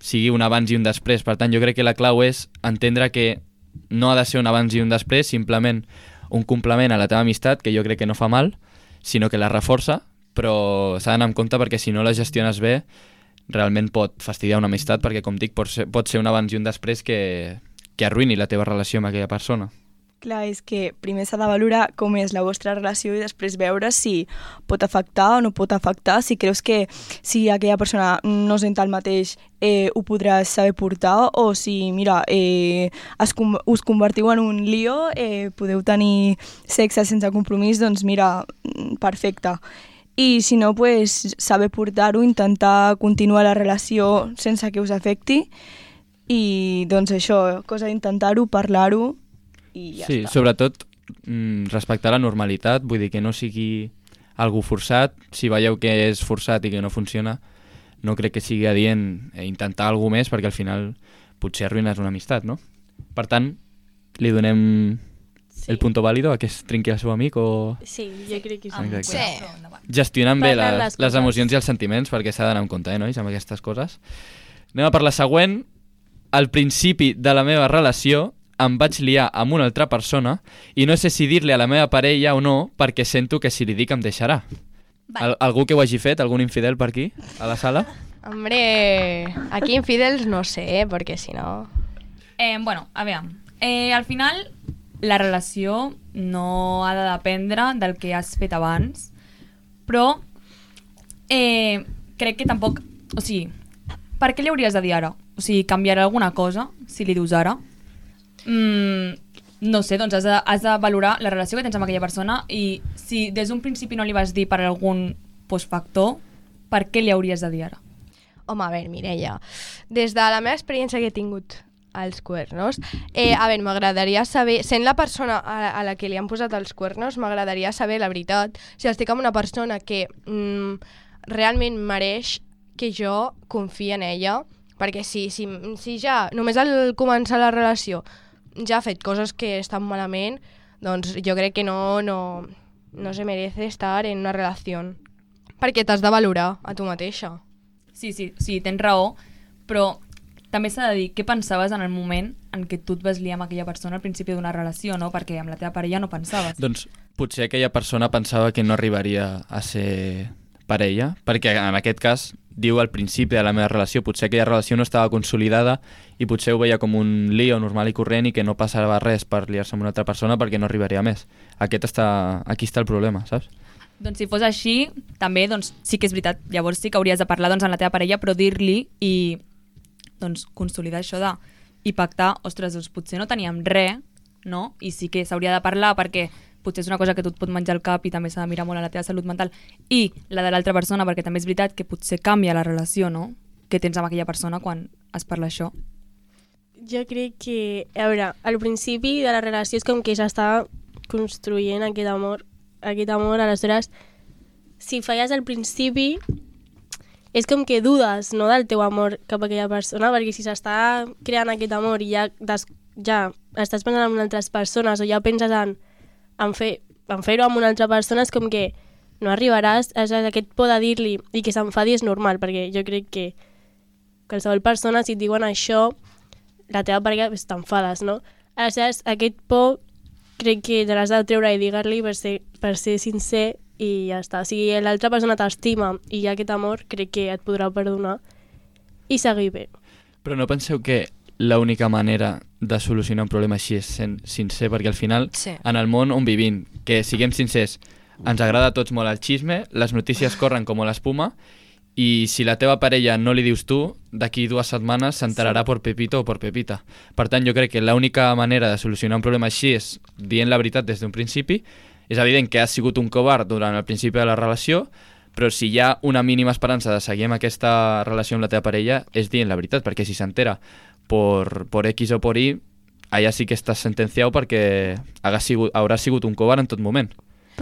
sigui un abans i un després. Per tant, jo crec que la clau és entendre que no ha de ser un abans i un després, simplement un complement a la teva amistat, que jo crec que no fa mal, sinó que la reforça, però s'ha d'anar amb compte perquè si no la gestiones bé, realment pot fastidiar una amistat, perquè com dic, pot ser, pot ser un abans i un després que, que arruïni la teva relació amb aquella persona. Clar, és que primer s'ha de valorar com és la vostra relació i després veure si pot afectar o no pot afectar, si creus que si aquella persona no sent el mateix eh, ho podràs saber portar o si, mira, eh, es, us convertiu en un lío, eh, podeu tenir sexe sense compromís, doncs mira, mm, perfecte. I si no, pues, saber portar-ho, intentar continuar la relació sense que us afecti i doncs això, cosa d'intentar-ho, parlar-ho i ja sí, està. sobretot mm, respectar la normalitat, vull dir que no sigui algú forçat, si veieu que és forçat i que no funciona, no crec que sigui adient eh, intentar alguna més perquè al final potser arruïnes una amistat, no? Per tant, li donem sí. el punto válido a que es trinqui el seu amic o... Sí, jo crec que sí. Exacte. Gestionant bé les, les les emocions i els sentiments perquè s'ha d'anar amb compte, eh, nois, amb aquestes coses. Anem a per la següent. Al principi de la meva relació em vaig liar amb una altra persona i no sé si dir-li a la meva parella o no perquè sento que si li dic em deixarà. Al algú que ho hagi fet? Algun infidel per aquí, a la sala? Hombre, aquí infidels no sé, perquè si no... Eh, bueno, a veure, eh, al final la relació no ha de dependre del que has fet abans, però eh, crec que tampoc... O sigui, per què li hauries de dir ara? O sigui, canviarà alguna cosa si li dius ara? Mm, no sé, doncs has de, has de valorar la relació que tens amb aquella persona i si des d'un principi no li vas dir per algun pues, factor, per què li hauries de dir ara? Home, a veure, Mireia, des de la meva experiència que he tingut als cuernos, eh, a veure, m'agradaria saber, sent la persona a, a la que li han posat els cuernos, m'agradaria saber la veritat, si estic amb una persona que mm, realment mereix que jo confiï en ella, perquè si, si, si ja només al començar la relació ja ha fet coses que estan malament, doncs jo crec que no, no, no se merece estar en una relació. Perquè t'has de valorar a tu mateixa. Sí, sí, sí, tens raó, però també s'ha de dir què pensaves en el moment en què tu et vas liar amb aquella persona al principi d'una relació, no? Perquè amb la teva parella no pensaves. Doncs potser aquella persona pensava que no arribaria a ser parella, perquè en aquest cas diu al principi de la meva relació, potser aquella relació no estava consolidada i potser ho veia com un lío normal i corrent i que no passava res per liar-se amb una altra persona perquè no arribaria més. Aquest està, aquí està el problema, saps? Doncs si fos així, també doncs, sí que és veritat. Llavors sí que hauries de parlar doncs, amb la teva parella, però dir-li i doncs, consolidar això de i pactar, ostres, doncs potser no teníem res, no? I sí que s'hauria de parlar perquè potser és una cosa que tu et pot menjar al cap i també s'ha de mirar molt a la teva salut mental i la de l'altra persona perquè també és veritat que potser canvia la relació, no? Que tens amb aquella persona quan es parla això. Jo crec que, a veure, al principi de la relació és com que s'està construint aquest amor, aquest amor, aleshores, si falles al principi, és com que dudes no, del teu amor cap a aquella persona, perquè si s'està creant aquest amor i ja, des, ja estàs pensant en altres persones o ja penses en, en fer-ho en fer amb una altra persona, és com que no arribaràs a aquest por de dir-li i que s'enfadi és normal, perquè jo crec que qualsevol persona, si et diuen això, la teva parella pues, t'enfades, no? Aleshores, aquest por crec que te l'has de treure i dir-li per, ser, per ser sincer i ja està. Si l'altra persona t'estima i hi ha aquest amor, crec que et podrà perdonar i seguir bé. Però no penseu que l'única manera de solucionar un problema així és sent sincer, perquè al final, Sí. en el món on vivim, que siguem sincers, ens agrada a tots molt el xisme, les notícies corren com l'espuma, i si la teva parella no li dius tu, d'aquí dues setmanes s'enterarà per Pepito o per Pepita. Per tant, jo crec que l'única manera de solucionar un problema així és dient la veritat des d'un principi. És evident que has sigut un covard durant el principi de la relació, però si hi ha una mínima esperança de seguir amb aquesta relació amb la teva parella, és dient la veritat, perquè si s'entera por, por X o por Y, allà sí que estàs sentenciat perquè hauràs sigut, hauràs sigut un covard en tot moment.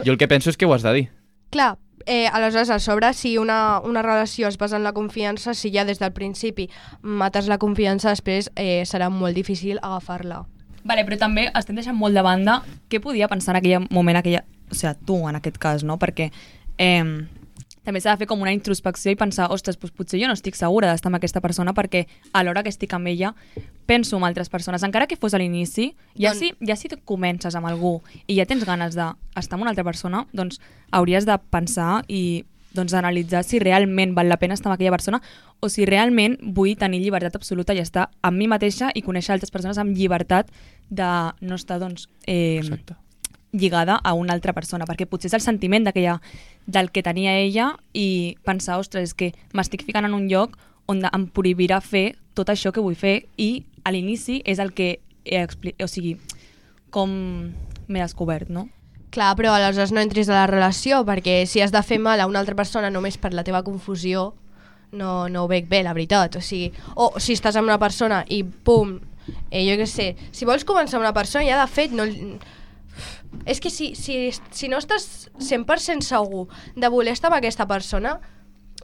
Jo el que penso és que ho has de dir. Clar, eh, aleshores, a sobre, si una, una relació es basa en la confiança, si ja des del principi mates la confiança, després eh, serà molt difícil agafar-la. Vale, però també estem deixant molt de banda què podia pensar en aquell moment aquella... O sigui, tu, en aquest cas, no? Perquè eh, també s'ha de fer com una introspecció i pensar, ostres, doncs potser jo no estic segura d'estar amb aquesta persona perquè a l'hora que estic amb ella penso en altres persones. Encara que fos a l'inici, ja, Doncs- si, ja si comences amb algú i ja tens ganes d'estar amb una altra persona, doncs hauries de pensar i doncs analitzar si realment val la pena estar amb aquella persona o si realment vull tenir llibertat absoluta i estar amb mi mateixa i conèixer altres persones amb llibertat de no estar doncs, eh, lligada a una altra persona, perquè potser és el sentiment d'aquella del que tenia ella i pensar, ostres, és que m'estic ficant en un lloc on em prohibirà fer tot això que vull fer i a l'inici és el que he expli... o sigui, com m'he descobert, no? Clar, però aleshores no entris a la relació, perquè si has de fer mal a una altra persona només per la teva confusió, no, no ho veig bé, la veritat. O sigui, o si estàs amb una persona i pum, eh, jo què sé, si vols començar amb una persona ja de fet no... És que si, si, si no estàs 100% segur de voler estar amb aquesta persona,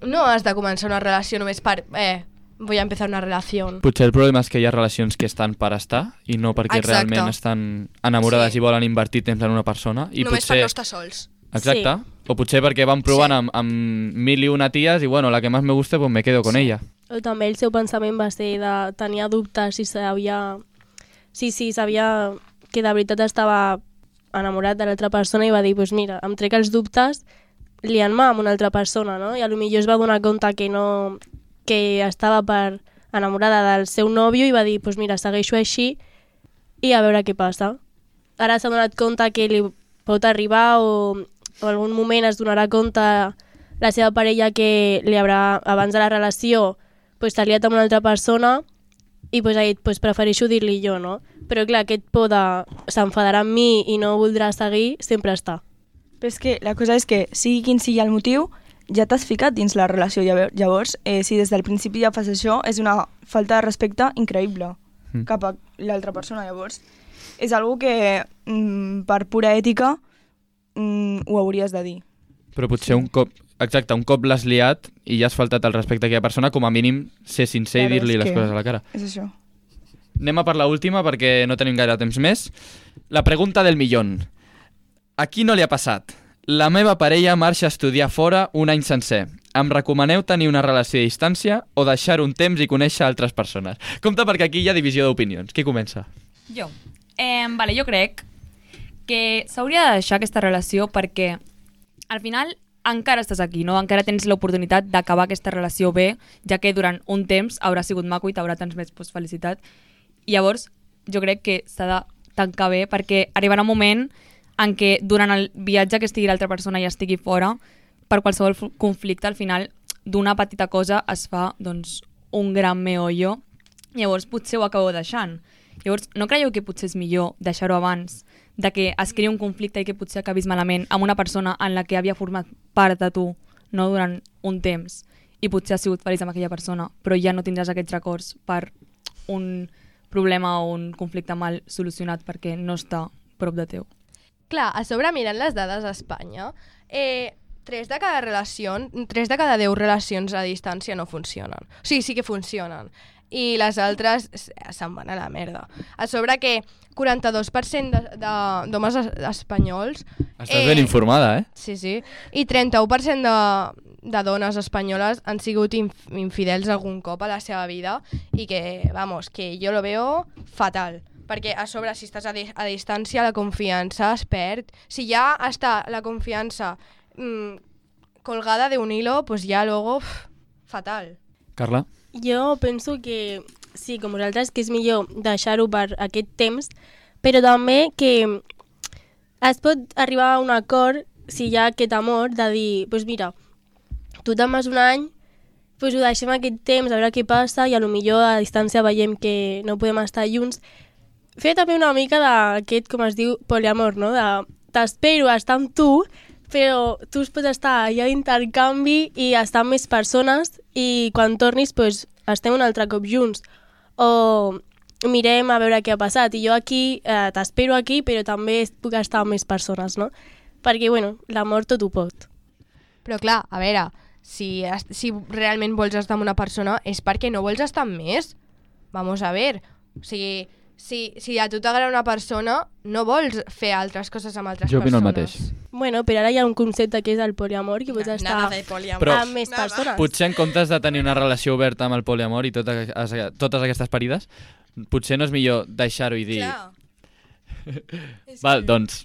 no has de començar una relació només per... Eh, voy a empezar una relació. Potser el problema és que hi ha relacions que estan per estar i no perquè Exacte. realment estan enamorades Sí. i volen invertir temps en una persona. I només potser... per no estar sols. Exacte. O potser perquè van provant amb, amb mil i una ties i bueno, la que més me gusta pues me quedo con ella. O també el seu pensament va ser de tenia dubtes si sabia... Sí, sí, sabia que de veritat estava enamorat de l'altra persona i va dir, pues mira, em trec els dubtes liant-me amb una altra persona, no? I a lo millor es va donar compte que no que estava per enamorada del seu nòvio i va dir, pues mira, segueixo així i a veure què passa. Ara s'ha donat compte que li pot arribar o, o algun moment es donarà compte la seva parella que li haurà, abans de la relació, pues, s'ha liat amb una altra persona i pues, ha dit, pues, prefereixo dir-li jo, no? Però clar, aquest por de s'enfadarà amb mi i no voldrà seguir sempre està. Però és que la cosa és que, sigui quin sigui el motiu, ja t'has ficat dins la relació. Llav- Llavors, eh, si des del principi ja fas això, és una falta de respecte increïble Mm. cap a l'altra persona. Llavors, és algo que mm, per pura ètica mm, ho hauries de dir. Però potser un cop, exacte, un cop l'has liat i ja has faltat el respecte a aquella persona, com a mínim ser sincer Claro, i dir-li les que coses a la cara. És això. Anem a per la última perquè no tenim gaire temps més. La pregunta del millón. A qui no li ha passat? La meva parella marxa a estudiar fora un any sencer. Em recomaneu tenir una relació a distància o deixar un temps i conèixer altres persones? Compte perquè aquí hi ha divisió d'opinions. Qui comença? Jo. Eh, vale, jo crec que s'hauria de deixar aquesta relació perquè al final encara estàs aquí, no? Encara tens l'oportunitat d'acabar aquesta relació bé, ja que durant un temps haurà sigut maco i t'haurà transmès pues, felicitat. I llavors, jo crec que s'ha de tancar bé perquè arribarà un moment en què durant el viatge que estigui l'altra persona i estigui fora, per qualsevol conflicte, al final, d'una petita cosa es fa doncs, un gran meollo Llavors potser ho acabeu deixant. Llavors, no creieu que potser és millor deixar-ho abans de que es creï un conflicte i que potser acabis malament amb una persona en la que havia format part de tu no durant un temps i potser has sigut feliç amb aquella persona, però ja no tindràs aquests records per un problema o un conflicte mal solucionat perquè no està prop de teu. Clar, a sobre mirant les dades a Espanya, eh, 3 de cada relació, 3 de cada 10 relacions a distància no funcionen. O sigui, sí que funcionen. I les altres se'n van a la merda. A sobre que 42% de- de- d'homes es- espanyols... Estàs ben informada, eh? Sí, sí. I 31% de, de dones espanyoles han sigut inf infidels algun cop a la seva vida i que, vamos, que jo lo veo fatal. Perquè a sobre, si estàs a, di a distància, la confiança es perd. Si ja està la confiança mm, colgada de un hilo, pues ja luego, uf, fatal. Carla? Jo penso que sí, com vosaltres, que és millor deixar-ho per aquest temps, però també que es pot arribar a un acord si hi ha aquest amor de dir, doncs pues mira, tu te'n vas un any, doncs ho deixem aquest temps, a veure què passa, i a lo millor a distància veiem que no podem estar junts. Fer també una mica d'aquest, com es diu, poliamor, no? De t'espero estar amb tu, però tu pots estar allà d'intercanvi i estar amb més persones i quan tornis pues, estem un altre cop junts. O mirem a veure què ha passat. I jo aquí eh, t'espero aquí, però també puc estar amb més persones, no? Perquè, bueno, l'amor tot ho pot. Però clar, a veure, si, si realment vols estar amb una persona és perquè no vols estar amb més. Vamos a ver. O sigui, si, si a tu t'agrada una persona, no vols fer altres coses amb altres Jo opino el persones. mateix. Bueno, però ara hi ha un concepte que és el poliamor, que pots estar nada de poliamor. Però- amb més persones. Potser en comptes de tenir una relació oberta amb el poliamor i totes, totes aquestes parides, potser no és millor deixar-ho i dir... Clar. Val, doncs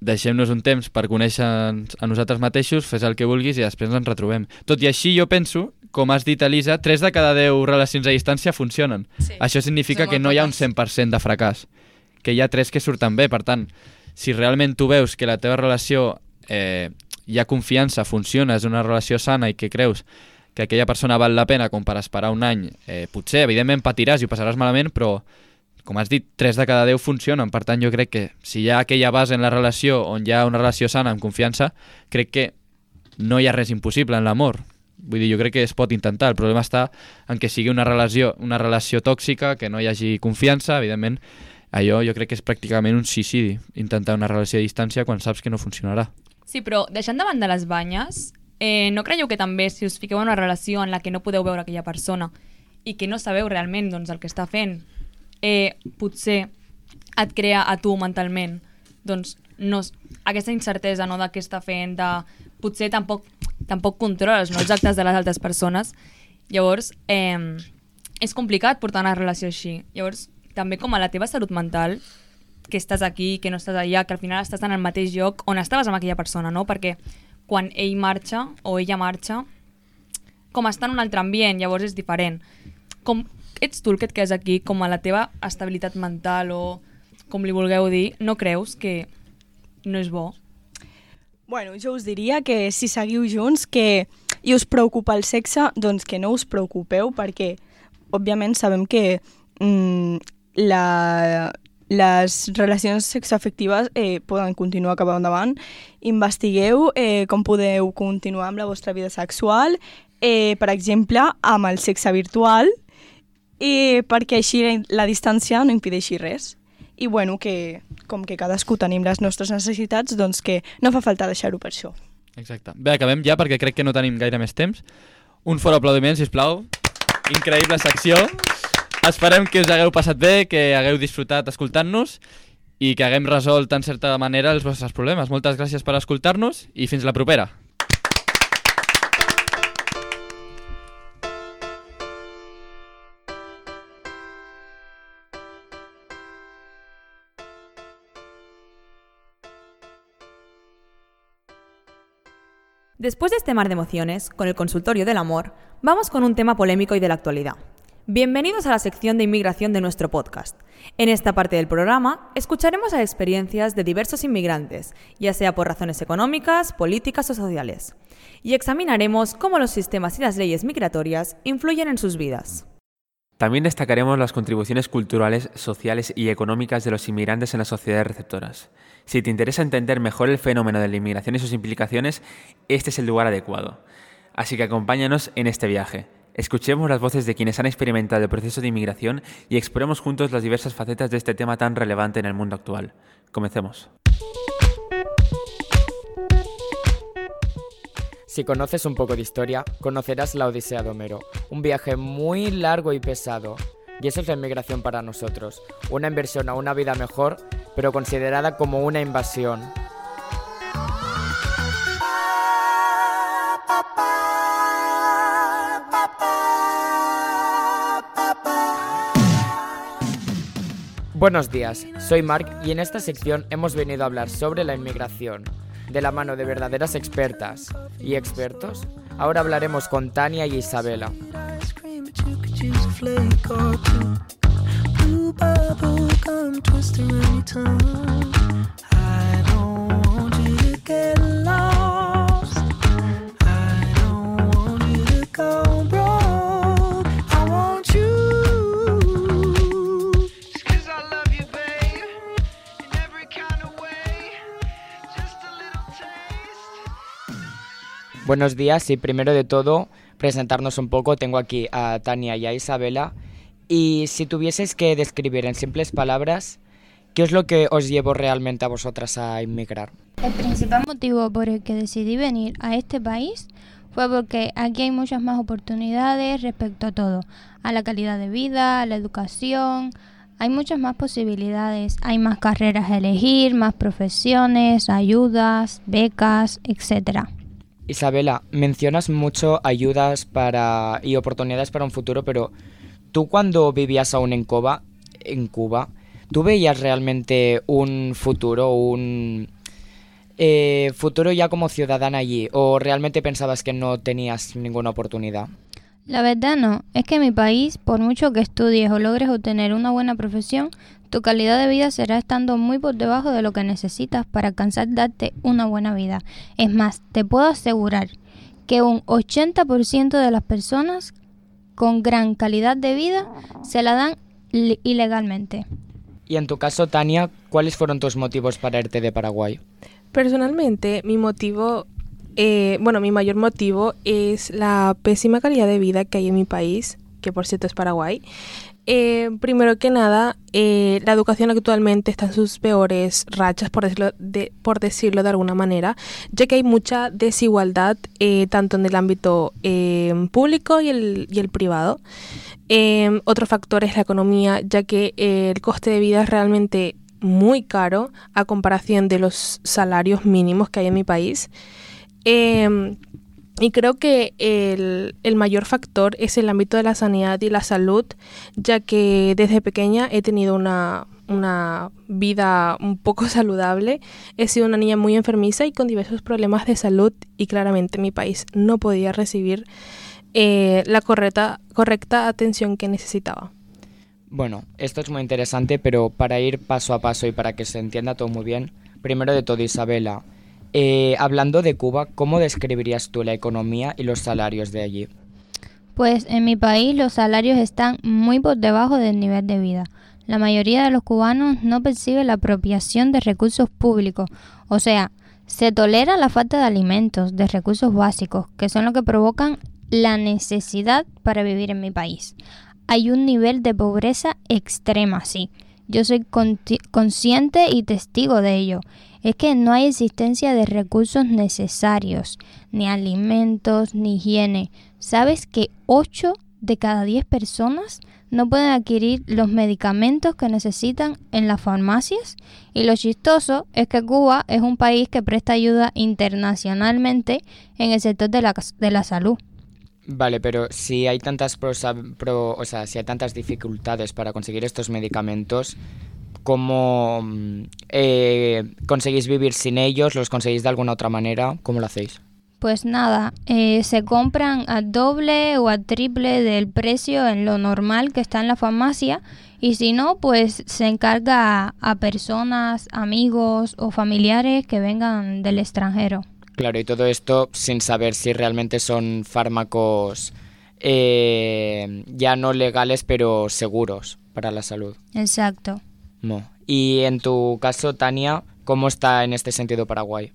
deixem-nos un temps per conèixer a nosaltres mateixos, fes el que vulguis i després ens retrobem. Tot i així, jo penso, com has dit, Elisa, 3 de cada 10 relacions a distància funcionen. Sí. Això significa que no hi ha un poques. 100% de fracàs, que hi ha 3 que surten bé. Per tant, si realment tu veus que la teva relació eh, hi ha confiança, funciona, és una relació sana i que creus que aquella persona val la pena com per esperar un any, eh, potser, evidentment, patiràs i ho passaràs malament, però com has dit, 3 de cada 10 funcionen. Per tant, jo crec que si hi ha aquella base en la relació on hi ha una relació sana, amb confiança, crec que no hi ha res impossible en l'amor. Vull dir, jo crec que es pot intentar. El problema està en que sigui una relació, una relació tòxica, que no hi hagi confiança, evidentment, allò jo crec que és pràcticament un suïcidi, intentar una relació a distància quan saps que no funcionarà. Sí, però deixant de banda les banyes, eh, no creieu que també si us fiqueu en una relació en la que no podeu veure aquella persona i que no sabeu realment doncs, el que està fent, eh, potser et crea a tu mentalment doncs, no, aquesta incertesa no, de què està fent, de, potser tampoc, tampoc controles no, els actes de les altres persones. Llavors, eh, és complicat portar una relació així. Llavors, també com a la teva salut mental, que estàs aquí, que no estàs allà, que al final estàs en el mateix lloc on estaves amb aquella persona, no? Perquè quan ell marxa o ella marxa, com està en un altre ambient, llavors és diferent. Com ets tu el que et quedes aquí, com a la teva estabilitat mental o com li vulgueu dir, no creus que no és bo? Bueno, jo us diria que si seguiu junts que i us preocupa el sexe, doncs que no us preocupeu perquè òbviament sabem que mm, la, les relacions sexoafectives eh, poden continuar cap endavant. Investigueu eh, com podeu continuar amb la vostra vida sexual, eh, per exemple, amb el sexe virtual, eh, perquè així la distància no impedeixi res. I bueno, que com que cadascú tenim les nostres necessitats, doncs que no fa falta deixar-ho per això. Exacte. Bé, acabem ja perquè crec que no tenim gaire més temps. Un fort aplaudiment, si plau. Increïble secció. Esperem que us hagueu passat bé, que hagueu disfrutat escoltant-nos i que haguem resolt en certa manera els vostres problemes. Moltes gràcies per escoltar-nos i fins la propera. Después de este mar de emociones, con el consultorio del amor, vamos con un tema polémico y de la actualidad. Bienvenidos a la sección de inmigración de nuestro podcast. En esta parte del programa escucharemos las experiencias de diversos inmigrantes, ya sea por razones económicas, políticas o sociales, y examinaremos cómo los sistemas y las leyes migratorias influyen en sus vidas. También destacaremos las contribuciones culturales, sociales y económicas de los inmigrantes en las sociedades receptoras. Si te interesa entender mejor el fenómeno de la inmigración y sus implicaciones, este es el lugar adecuado. Así que acompáñanos en este viaje. Escuchemos las voces de quienes han experimentado el proceso de inmigración y exploremos juntos las diversas facetas de este tema tan relevante en el mundo actual. Comencemos. Si conoces un poco de historia, conocerás la Odisea de Homero, un viaje muy largo y pesado. Y eso es la inmigración para nosotros, una inversión a una vida mejor, pero considerada como una invasión. Buenos días, soy Mark y en esta sección hemos venido a hablar sobre la inmigración, de la mano de verdaderas expertas y expertos. Ahora hablaremos con Tania y Isabela. Buenos días y primero de todo presentarnos un poco. Tengo aquí a Tania y a Isabela. Y si tuvieseis que describir en simples palabras, ¿qué es lo que os llevó realmente a vosotras a inmigrar? El principal motivo por el que decidí venir a este país fue porque aquí hay muchas más oportunidades respecto a todo, a la calidad de vida, a la educación, hay muchas más posibilidades, hay más carreras a elegir, más profesiones, ayudas, becas, etcétera. Isabela, mencionas mucho ayudas para y oportunidades para un futuro, pero tú cuando vivías aún en Cuba, en Cuba, ¿tú veías realmente un futuro, un eh, futuro ya como ciudadana allí, o realmente pensabas que no tenías ninguna oportunidad? La verdad no, es que en mi país, por mucho que estudies o logres obtener una buena profesión, tu calidad de vida será estando muy por debajo de lo que necesitas para alcanzar darte una buena vida. Es más, te puedo asegurar que un 80% de las personas con gran calidad de vida se la dan ilegalmente. Y en tu caso, Tania, ¿cuáles fueron tus motivos para irte de Paraguay? Personalmente, mi motivo, eh, bueno, mi mayor motivo es la pésima calidad de vida que hay en mi país, que por cierto es Paraguay. Eh, primero que nada, eh, la educación actualmente está en sus peores rachas, por decirlo de, por decirlo de alguna manera, ya que hay mucha desigualdad eh, tanto en el ámbito público y el, y el privado. otro factor es la economía, ya que el coste de vida es realmente muy caro a comparación de los salarios mínimos que hay en mi país. Y creo que el, el, mayor factor es el ámbito de la sanidad y la salud, ya que desde pequeña he tenido una, una vida un poco saludable. He sido una niña muy enfermiza y con diversos problemas de salud y claramente mi país no podía recibir eh, la correcta, correcta atención que necesitaba. Bueno, esto es muy interesante, pero para ir paso a paso y para que se entienda todo muy bien, primero de todo Isabela, eh, hablando de Cuba, ¿cómo describirías tú la economía y los salarios de allí? Pues en mi país los salarios están muy por debajo del nivel de vida. La mayoría de los cubanos no percibe la apropiación de recursos públicos, o sea, se tolera la falta de alimentos, de recursos básicos, que son lo que provocan la necesidad para vivir en mi país. Hay un nivel de pobreza extrema, sí. Yo soy consciente y testigo de ello. Es que no hay existencia de recursos necesarios, ni alimentos, ni higiene. ¿Sabes que 8 de cada 10 personas no pueden adquirir los medicamentos que necesitan en las farmacias? Y lo chistoso es que Cuba es un país que presta ayuda internacionalmente en el sector de la, de la salud. Vale, pero si hay tantas pro, o sea, si hay tantas dificultades para conseguir estos medicamentos, ¿cómo mm, eh, conseguís vivir sin ellos? ¿Los conseguís de alguna otra manera? ¿Cómo lo hacéis? Pues nada, eh, se compran a doble o a triple del precio en lo normal que está en la farmacia y si no, pues se encarga a personas, amigos o familiares que vengan del extranjero. Claro, y todo esto sin saber si realmente son fármacos eh, ya no legales, pero seguros para la salud. Exacto. No. Y en tu caso, Tania, ¿cómo está en este sentido Paraguay?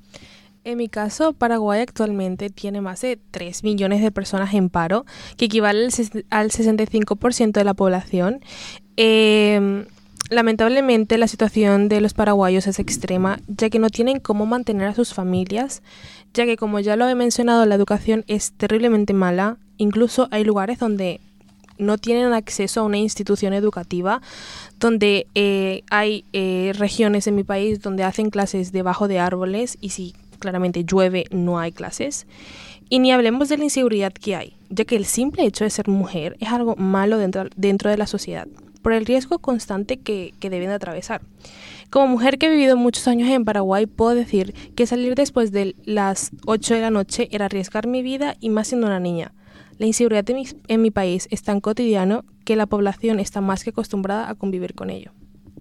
En mi caso, Paraguay actualmente tiene más de 3 millones de personas en paro, que equivale al 65% de la población. Eh, Lamentablemente la situación de los paraguayos es extrema, ya que no tienen cómo mantener a sus familias, ya que como ya lo he mencionado, la educación es terriblemente mala, incluso hay lugares donde no tienen acceso a una institución educativa, donde eh, hay eh, regiones en mi país donde hacen clases debajo de árboles y si claramente llueve no hay clases. Y ni hablemos de la inseguridad que hay, ya que el simple hecho de ser mujer es algo malo dentro, dentro de la sociedad por el riesgo constante que, deben de atravesar. Como mujer que he vivido muchos años en Paraguay, puedo decir que salir después de las 8 de la noche era arriesgar mi vida y más siendo una niña. La inseguridad en mi, país es tan cotidiano que la población está más que acostumbrada a convivir con ello.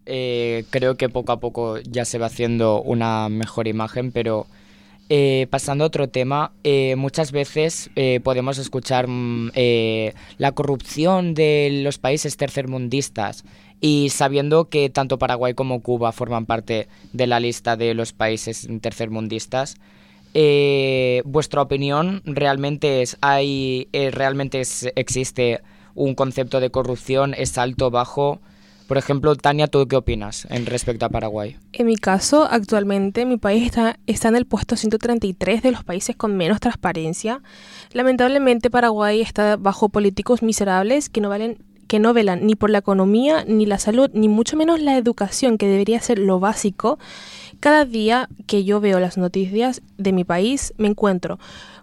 Eh, creo que poco a poco ya se va haciendo una mejor imagen, pero eh, pasando a otro tema, eh, muchas veces podemos escuchar mm, la corrupción de los países tercermundistas y sabiendo que tanto Paraguay como Cuba forman parte de la lista de los países tercermundistas, ¿vuestra opinión realmente es, hay, realmente existe un concepto de corrupción, es alto, bajo? Por ejemplo, Tania, ¿tú qué opinas en respecto a Paraguay? En mi caso, actualmente mi país está, está en el puesto 133 de los países con menos transparencia. Lamentablemente Paraguay está bajo políticos miserables que no valen que no velan ni por la economía, ni la salud, ni mucho menos la educación, que debería ser lo básico. Cada día que yo veo las noticias de mi país, me encuentro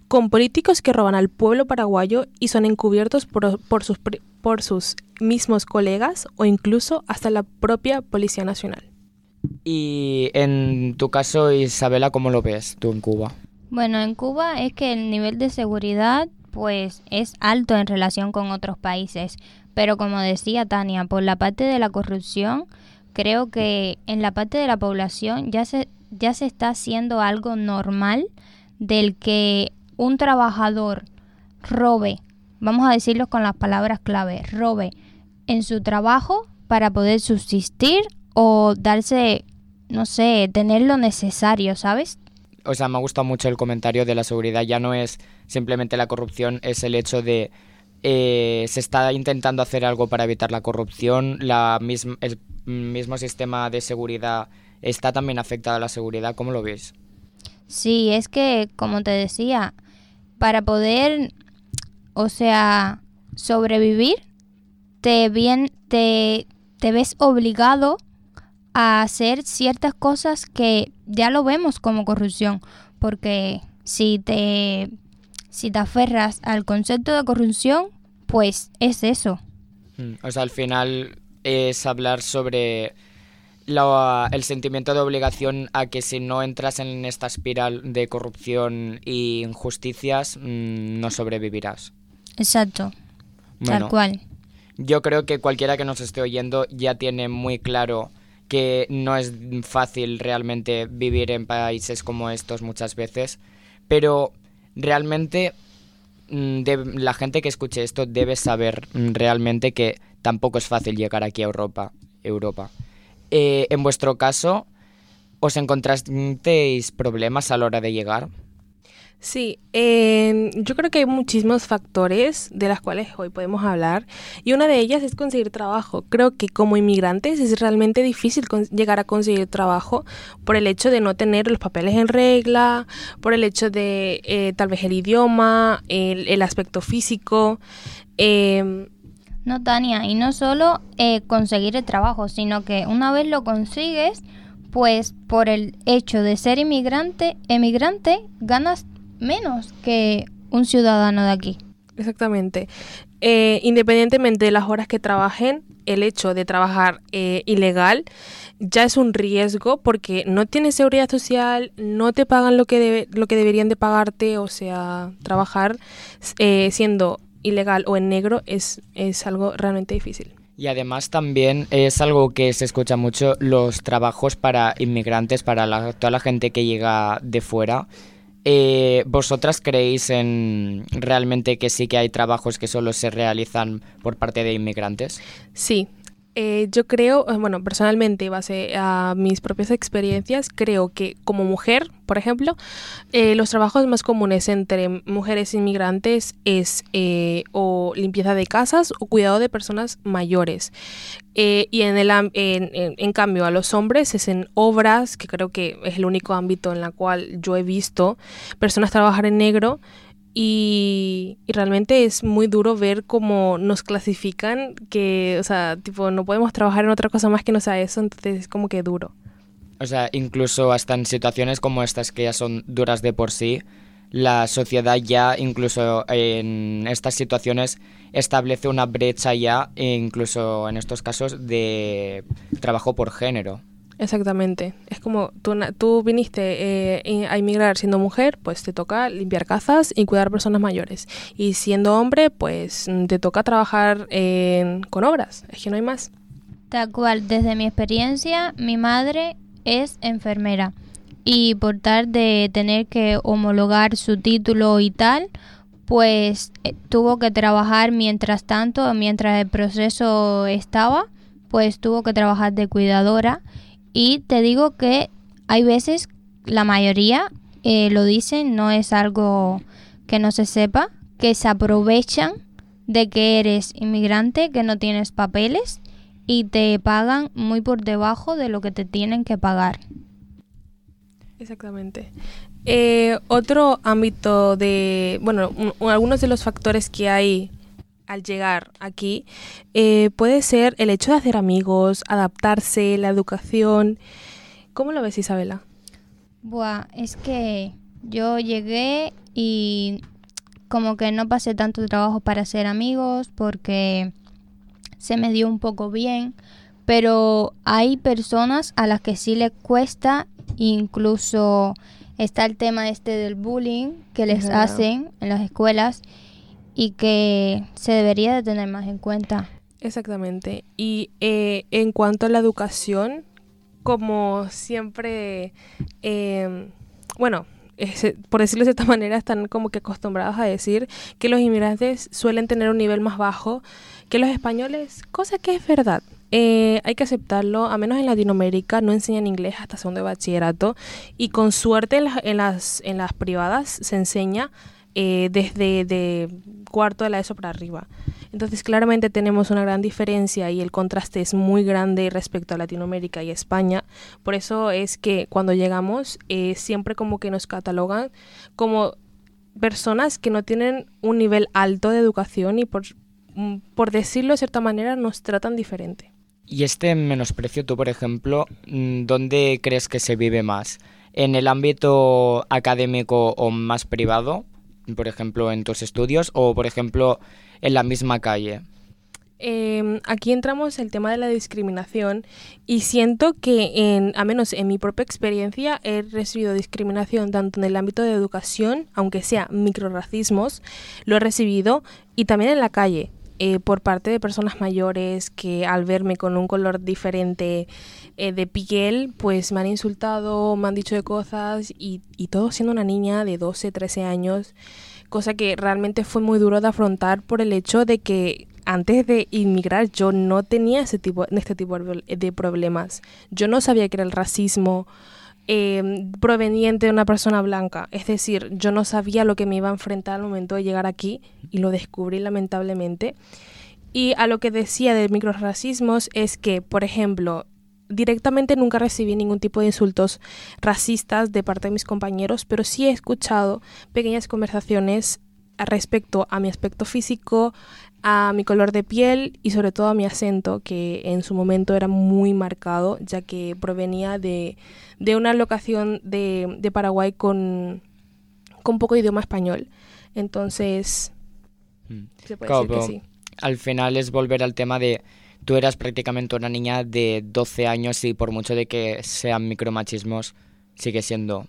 con políticos que roban al pueblo paraguayo y son encubiertos por, por, sus, por sus mismos colegas o incluso hasta la propia Policía Nacional. Y en tu caso, Isabela, ¿cómo lo ves tú en Cuba? Bueno, en Cuba es que el nivel de seguridad pues es alto en relación con otros países, pero como decía Tania, por la parte de la corrupción, creo que en la parte de la población ya se ya se está haciendo algo normal del que un trabajador robe, vamos a decirlo con las palabras clave, robe en su trabajo para poder subsistir o darse, no sé, tener lo necesario, ¿sabes? O sea, me ha gustado mucho el comentario de la seguridad. Ya no es simplemente la corrupción, es el hecho de eh, se está intentando hacer algo para evitar la corrupción. La el mismo sistema de seguridad está también afectado a la seguridad. ¿Cómo lo ves? Sí, es que, como te decía, para poder, o sea, sobrevivir, te, bien, te, te ves obligado a hacer ciertas cosas que ya lo vemos como corrupción, porque si te, si te aferras al concepto de corrupción, pues es eso. Mm, o sea, al final es hablar sobre el sentimiento de obligación a que si no entras en esta espiral de corrupción e injusticias, mm, no sobrevivirás. Exacto. Tal cual. Yo creo que cualquiera que nos esté oyendo ya tiene muy claro que no es fácil realmente vivir en países como estos muchas veces, pero realmente mm, la gente que escuche esto debe saber mm, realmente que tampoco es fácil llegar aquí a Europa. Europa. Eh, en vuestro caso, ¿os encontrasteis problemas a la hora de llegar? Sí, eh, yo creo que hay muchísimos factores de las cuales hoy podemos hablar y una de ellas es conseguir trabajo. Creo que como inmigrantes es realmente difícil llegar a conseguir trabajo por el hecho de no tener los papeles en regla, por el hecho de eh, tal vez el idioma, el, aspecto físico. eh, No, Tania, y no solo eh, conseguir el trabajo, sino que una vez lo consigues, pues por el hecho de ser inmigrante, emigrante, ganas menos que un ciudadano de aquí. Exactamente. Eh, independientemente de las horas que trabajen, el hecho de trabajar eh, ilegal ya es un riesgo porque no tienes seguridad social, no te pagan lo que, debe- lo que deberían de pagarte, o sea, trabajar eh, siendo ilegal o en negro es, es algo realmente difícil. Y además también es algo que se escucha mucho, los trabajos para inmigrantes, para la- toda la gente que llega de fuera. Eh, ¿Vosotras creéis en realmente que sí que hay trabajos que solo se realizan por parte de inmigrantes? Sí, eh, yo creo, eh, bueno, personalmente, base a mis propias experiencias, creo que como mujer, por ejemplo, eh, los trabajos más comunes entre mujeres inmigrantes es eh, o limpieza de casas o cuidado de personas mayores. Eh, y en, el, en, en- en cambio a los hombres es en obras, que creo que es el único ámbito en la cual yo he visto personas trabajar en negro y, realmente es muy duro ver cómo nos clasifican que, o sea, tipo, no podemos trabajar en otra cosa más que no sea eso, entonces es como que duro. O sea, incluso hasta en situaciones como estas que ya son duras de por sí, la sociedad ya incluso en estas situaciones establece una brecha ya, e incluso en estos casos, de trabajo por género. Exactamente. Es como tú, viniste eh, a inmigrar siendo mujer, pues te toca limpiar casas y cuidar personas mayores. Y siendo hombre, pues mm, te toca trabajar con obras. Es que no hay más. Tal cual, desde mi experiencia, mi madre es enfermera y por tal de tener que homologar su título y tal, pues eh, tuvo que trabajar mientras tanto, mientras el proceso estaba, pues tuvo que trabajar de cuidadora y te digo que hay veces, la mayoría eh, lo dicen, no es algo que no se sepa, que se aprovechan de que eres inmigrante, que no tienes papeles y te pagan muy por debajo de lo que te tienen que pagar. Exactamente. Eh, otro ámbito de, bueno, un- un- algunos de los factores que hay al llegar aquí eh, puede ser el hecho de hacer amigos, adaptarse, la educación. ¿Cómo lo ves, Isabela? Buah, es que yo llegué y como que no pasé tanto trabajo para ser amigos porque se me dio un poco bien, pero hay personas a las que sí les cuesta, incluso está el tema este del bullying que les hacen en las escuelas y que se debería de tener más en cuenta. Exactamente. Y eh, en cuanto a la educación, como siempre, eh, bueno, es- por decirlo de esta manera, están como que acostumbrados a decir que los inmigrantes suelen tener un nivel más bajo que los españoles, cosa que es verdad. Eh, hay que aceptarlo, a menos en Latinoamérica no enseñan inglés hasta segundo de bachillerato y con suerte en las, en las, en las privadas se enseña eh, desde de cuarto de la ESO para arriba. Entonces claramente tenemos una gran diferencia y el contraste es muy grande respecto a Latinoamérica y España. Por eso es que cuando llegamos eh, siempre como que nos catalogan como personas que no tienen un nivel alto de educación y por, mm, decirlo de cierta manera nos tratan diferente. Y este menosprecio, tú, por ejemplo, mm, ¿dónde crees que se vive más? ¿En el ámbito académico o más privado? Por ejemplo, en tus estudios o, por ejemplo, en la misma calle. Eh, aquí entramos el tema de la discriminación y siento que, en, a menos en mi propia experiencia, he recibido discriminación tanto en el ámbito de educación, aunque sea microracismos, lo he recibido, y también en la calle, eh, por parte de personas mayores que al verme con un color diferente eh, de piel, pues me han insultado, me han dicho de cosas y, y todo siendo una niña de 12, 13 años cosa que realmente fue muy duro de afrontar por el hecho de que antes de inmigrar yo no tenía ese tipo, este tipo de problemas. Yo no sabía que era el racismo eh, proveniente de una persona blanca. Es decir, yo no sabía lo que me iba a enfrentar al momento de llegar aquí y lo descubrí lamentablemente. Y a lo que decía de microracismos es que, por ejemplo, directamente nunca recibí ningún tipo de insultos racistas de parte de mis compañeros, pero sí he escuchado pequeñas conversaciones respecto a mi aspecto físico, a mi color de piel y sobre todo a mi acento, que en su momento era muy marcado, ya que provenía de, de una locación de, de Paraguay con, con poco idioma español. Entonces, se puede Claro, decir que sí. al final es volver al tema de tú eras prácticamente una niña de 12 años y por mucho de que sean micromachismos, sigue siendo...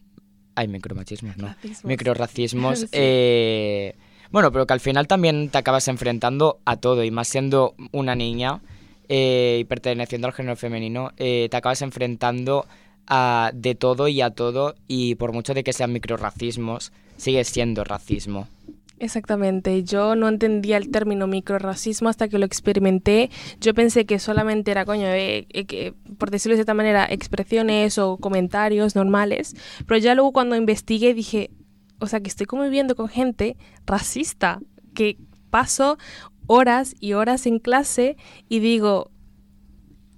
Hay micromachismos, ¿no? Racismos. Sí. eh, Bueno, pero que al final también te acabas enfrentando a todo y más siendo una niña eh, y perteneciendo al género femenino, eh, te acabas enfrentando a de todo y a todo y por mucho de que sean microracismos, sigue siendo racismo. Exactamente, yo no entendía el término microracismo hasta que lo experimenté. Yo pensé que solamente era, coño, eh, eh, que, por decirlo de cierta manera, expresiones o comentarios normales, pero ya luego cuando investigué dije, o sea, que estoy conviviendo con gente racista, que paso horas y horas en clase y digo,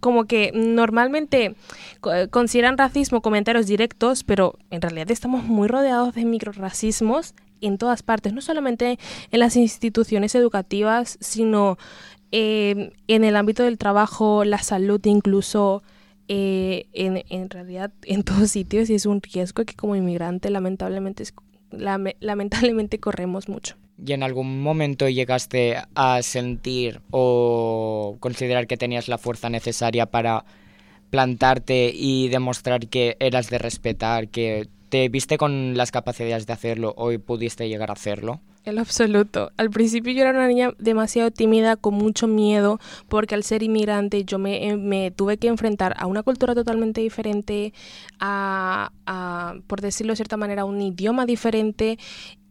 como que normalmente eh, consideran racismo comentarios directos, pero en realidad estamos muy rodeados de microracismos en todas partes, no solamente en las instituciones educativas, sino eh, en el ámbito del trabajo, la salud, incluso eh, en, en realidad en todos sitios y es un riesgo que como inmigrante lamentablemente, lamentablemente corremos mucho. ¿Y en algún momento llegaste a sentir o considerar que tenías la fuerza necesaria para plantarte y demostrar que eras de respetar, que te viste con las capacidades de hacerlo o pudiste llegar a hacerlo? En absoluto. Al principio yo era una niña demasiado tímida, con mucho miedo, porque al ser inmigrante yo me, eh, me tuve que enfrentar a una cultura totalmente diferente, a, a, por decirlo de cierta manera, un idioma diferente,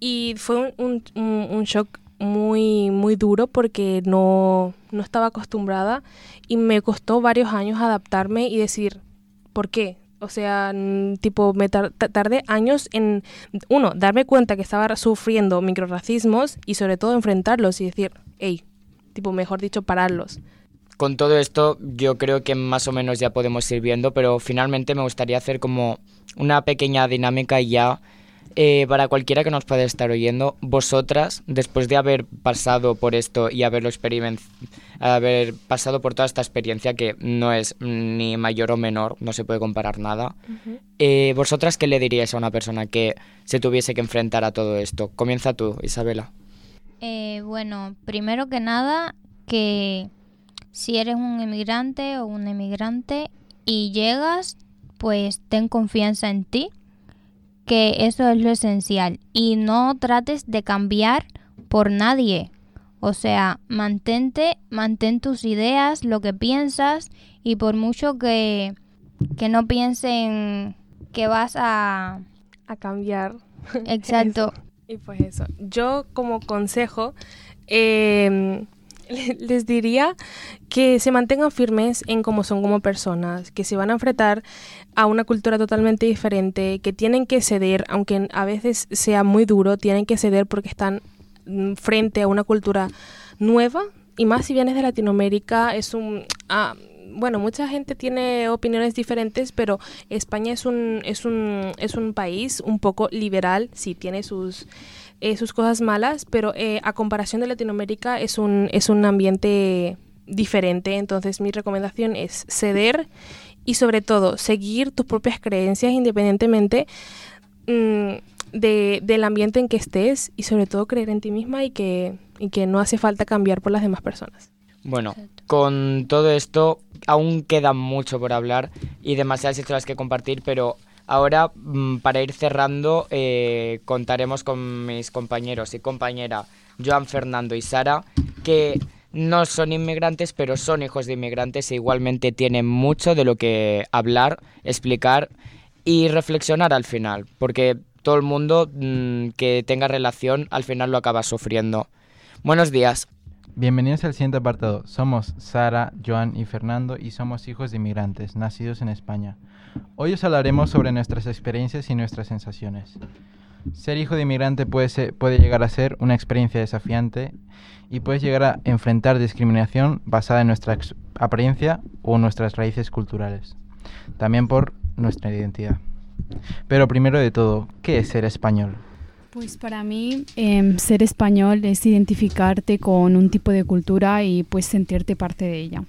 y fue un- un- un shock muy, muy duro porque no, no estaba acostumbrada y me costó varios años adaptarme y decir, ¿por qué? O sea, tipo, me tar- ta- tardé años en, uno, darme cuenta que estaba sufriendo microracismos y sobre todo enfrentarlos y decir, hey, tipo, mejor dicho, pararlos. Con todo esto yo creo que más o menos ya podemos ir viendo, pero finalmente me gustaría hacer como una pequeña dinámica ya eh, para cualquiera que nos pueda estar oyendo. Vosotras, después de haber pasado por esto y haberlo haber pasado por toda esta experiencia que no es ni mayor o menor, no se puede comparar nada, eh, ¿vosotras qué le diríais a una persona que se tuviese que enfrentar a todo esto? Comienza tú, Isabela. Eh, bueno, primero que nada, que si eres un emigrante o un emigrante y llegas, pues ten confianza en ti, que eso es lo esencial. Y no trates de cambiar por nadie. O sea, mantente, mantén tus ideas, lo que piensas, y por mucho que, que no piensen que vas a... A cambiar. Exacto. Y pues eso. Yo como consejo eh, les diría que se mantengan firmes en cómo son como personas, que se van a enfrentar a una cultura totalmente diferente, que tienen que ceder, aunque a veces sea muy duro, tienen que ceder porque están mm, frente a una cultura nueva y más si vienes de Latinoamérica es un ah, bueno mucha gente tiene opiniones diferentes pero España es un es un es un país un poco liberal sí tiene sus eh, sus cosas malas pero eh, a comparación de Latinoamérica es un es un ambiente diferente entonces mi recomendación es ceder y sobre todo seguir tus propias creencias independientemente mm, de, del ambiente en que estés y sobre todo creer en ti misma y que, y que no hace falta cambiar por las demás personas. Bueno, con todo esto aún queda mucho por hablar y demasiadas historias que compartir, pero ahora mm, para ir cerrando eh, contaremos con mis compañeros y compañera Joan Fernando y Sara que no son inmigrantes, pero son hijos de inmigrantes e igualmente tienen mucho de lo que hablar, explicar y reflexionar al final, porque todo el mundo mm, que tenga relación al final lo acaba sufriendo. Buenos días. Bienvenidos al siguiente apartado. Somos Sara, Joan y Fernando y somos hijos de inmigrantes, nacidos en España. Hoy os hablaremos sobre nuestras experiencias y nuestras sensaciones. Ser hijo de inmigrante puede, ser- puede llegar a ser una experiencia desafiante y puedes llegar a enfrentar discriminación basada en nuestra apariencia o nuestras raíces culturales. También por nuestra identidad. Pero primero de todo, ¿qué es ser español? Pues para mí em, ser español es identificarte con un tipo de cultura y pues sentirte parte de ella.